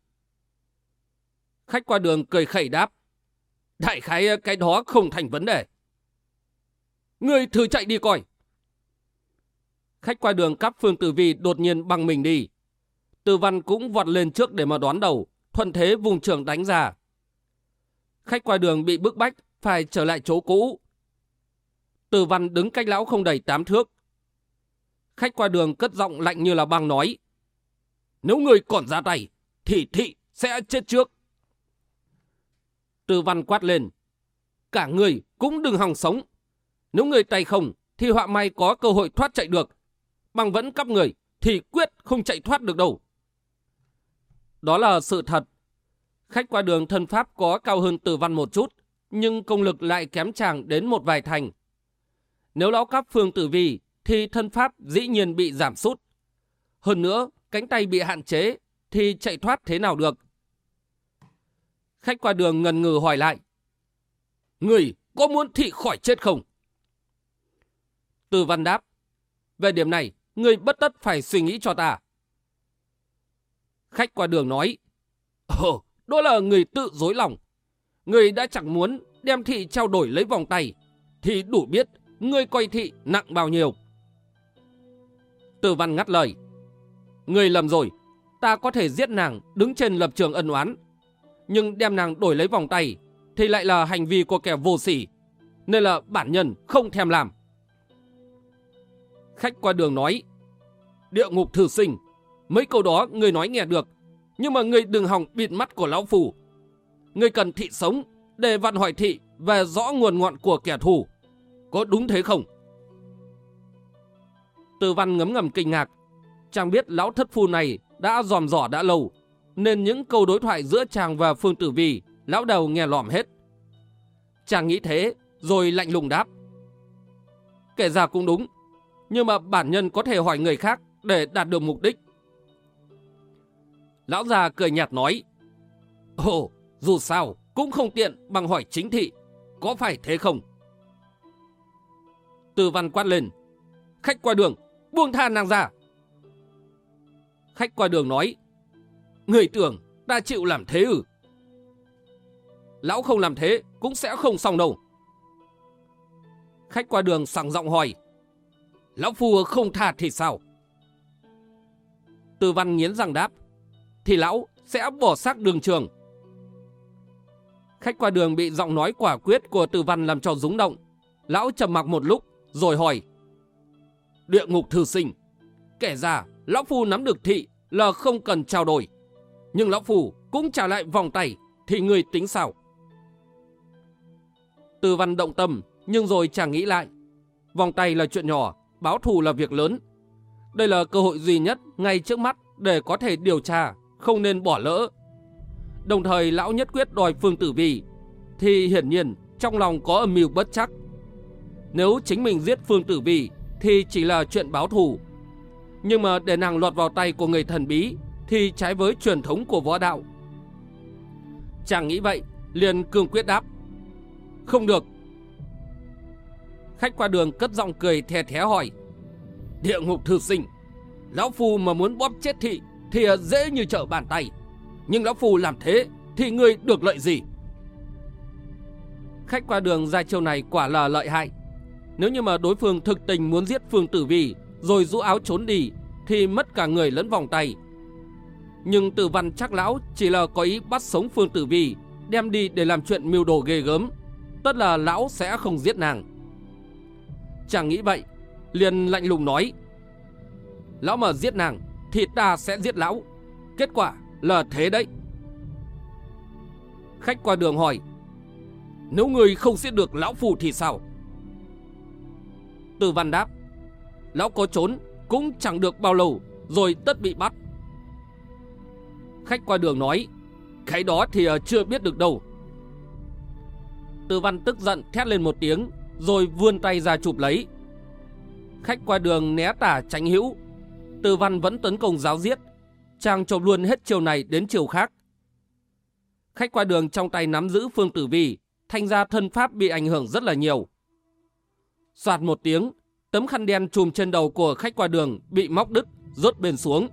Khách qua đường cười khẩy đáp. Đại khái cái đó không thành vấn đề. Người thử chạy đi coi. Khách qua đường cắp Phương Tử Vi đột nhiên băng mình đi. Tư văn cũng vọt lên trước để mà đón đầu, thuận thế vùng trường đánh ra. Khách qua đường bị bức bách, phải trở lại chỗ cũ. Từ văn đứng cách lão không đầy tám thước. Khách qua đường cất giọng lạnh như là băng nói. Nếu người còn ra tay, thì thị sẽ chết trước. Từ văn quát lên. Cả người cũng đừng hòng sống. Nếu người tay không, thì họa may có cơ hội thoát chạy được. Bằng vẫn cắp người, thì quyết không chạy thoát được đâu. Đó là sự thật. Khách qua đường thân pháp có cao hơn từ văn một chút, nhưng công lực lại kém chàng đến một vài thành. Nếu lão cắp phương tử vi, thì thân pháp dĩ nhiên bị giảm sút. Hơn nữa, cánh tay bị hạn chế, thì chạy thoát thế nào được? Khách qua đường ngần ngừ hỏi lại. Người có muốn thị khỏi chết không? Từ văn đáp. Về điểm này, người bất tất phải suy nghĩ cho ta. Khách qua đường nói. Ồ, đó là người tự dối lòng. Người đã chẳng muốn đem thị trao đổi lấy vòng tay, thì đủ biết người coi thị nặng bao nhiêu. Tử văn ngắt lời. Người lầm rồi, ta có thể giết nàng đứng trên lập trường ân oán. Nhưng đem nàng đổi lấy vòng tay thì lại là hành vi của kẻ vô sỉ. Nên là bản nhân không thèm làm. Khách qua đường nói. Địa ngục thử sinh. Mấy câu đó người nói nghe được. Nhưng mà người đừng hỏng bịt mắt của lão phù. Người cần thị sống để vặn hỏi thị về rõ nguồn ngọn của kẻ thù. Có đúng thế không? Từ văn ngấm ngầm kinh ngạc Chàng biết lão thất phu này đã dòm dỏ đã lâu, nên những câu đối thoại giữa chàng và Phương Tử Vi, lão đầu nghe lòm hết. Chàng nghĩ thế, rồi lạnh lùng đáp. Kể ra cũng đúng, nhưng mà bản nhân có thể hỏi người khác để đạt được mục đích. Lão già cười nhạt nói, Ồ, dù sao, cũng không tiện bằng hỏi chính thị, có phải thế không? Tư văn quát lên, khách qua đường, buông tha nàng ra. Khách qua đường nói, Người tưởng ta chịu làm thế ư? Lão không làm thế cũng sẽ không xong đâu. Khách qua đường sẵn giọng hỏi, Lão Phu không tha thì sao? Từ văn nghiến răng đáp, thì lão sẽ bỏ xác đường trường. Khách qua đường bị giọng nói quả quyết của Từ Văn làm cho rúng động. Lão trầm mặc một lúc, rồi hỏi. Địa ngục thư sinh. Kể ra, Lão Phu nắm được thị là không cần trao đổi. Nhưng Lão Phu cũng trả lại vòng tay, thì người tính sao? Từ Văn động tâm, nhưng rồi chàng nghĩ lại. Vòng tay là chuyện nhỏ, báo thù là việc lớn. Đây là cơ hội duy nhất ngay trước mắt để có thể điều tra, không nên bỏ lỡ. Đồng thời lão nhất quyết đòi Phương Tử Vi, thì hiển nhiên trong lòng có âm mưu bất chắc. Nếu chính mình giết Phương Tử Vi thì chỉ là chuyện báo thù. Nhưng mà để nàng lọt vào tay của người thần bí thì trái với truyền thống của võ đạo. Chàng nghĩ vậy, liền cương quyết đáp. Không được. Khách qua đường cất giọng cười thè thé hỏi. Địa ngục thư sinh, lão phu mà muốn bóp chết thị thì à, dễ như trở bàn tay. Nhưng lão phù làm thế thì ngươi được lợi gì? Khách qua đường ra chiêu này quả là lợi hại. Nếu như mà đối phương thực tình muốn giết Phương Tử Vi rồi rũ áo trốn đi thì mất cả người lẫn vòng tay. Nhưng tử văn chắc lão chỉ là có ý bắt sống Phương Tử Vi đem đi để làm chuyện mưu đồ ghê gớm. Tất là lão sẽ không giết nàng. Chàng nghĩ vậy, liền lạnh lùng nói. Lão mà giết nàng thì ta sẽ giết lão. Kết quả là thế đấy. Khách qua đường hỏi. Nếu người không giết được lão phù thì sao? Từ văn đáp. Lão có trốn cũng chẳng được bao lâu, rồi tất bị bắt. Khách qua đường nói. Cái đó thì ờ, chưa biết được đâu. Từ văn tức giận thét lên một tiếng, rồi vươn tay ra chụp lấy. Khách qua đường né tả tránh hữu. Từ văn vẫn tấn công giáo giết. Chàng chộp luôn hết chiều này đến chiều khác. Khách qua đường trong tay nắm giữ Phương Tử Vi, thanh ra thân pháp bị ảnh hưởng rất là nhiều. Soạt một tiếng, tấm khăn đen trùm trên đầu của khách qua đường bị móc đứt, rớt bên xuống.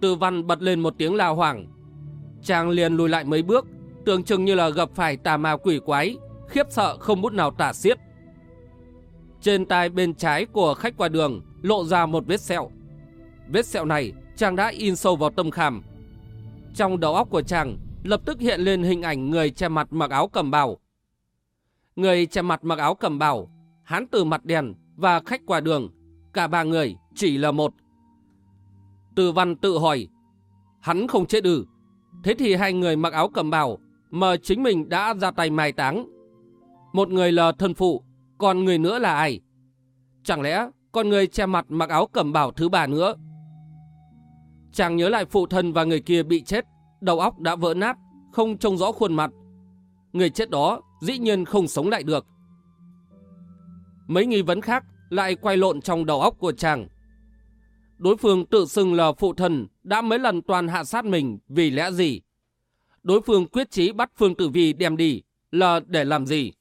Từ văn bật lên một tiếng la hoảng. Chàng liền lùi lại mấy bước, tưởng chừng như là gặp phải tà ma quỷ quái, khiếp sợ không bút nào tả xiết. Trên tai bên trái của khách qua đường lộ ra một vết sẹo. Vết sẹo này chàng đã in sâu vào tâm khảm. Trong đầu óc của chàng lập tức hiện lên hình ảnh người che mặt mặc áo cầm bào. Người che mặt mặc áo cầm bào, hán từ mặt đèn và khách qua đường, cả ba người chỉ là một. Từ văn tự hỏi, hắn không chết ư? Thế thì hai người mặc áo cầm bào mà chính mình đã ra tay mai táng. Một người là thân phụ, còn người nữa là ai? Chẳng lẽ còn người che mặt mặc áo cẩm bảo thứ ba nữa? Chàng nhớ lại phụ thân và người kia bị chết, đầu óc đã vỡ nát, không trông rõ khuôn mặt. Người chết đó dĩ nhiên không sống lại được. Mấy nghi vấn khác lại quay lộn trong đầu óc của chàng. Đối phương tự xưng là phụ thần đã mấy lần toàn hạ sát mình vì lẽ gì? Đối phương quyết chí bắt Phương Tử Vi đem đi là để làm gì?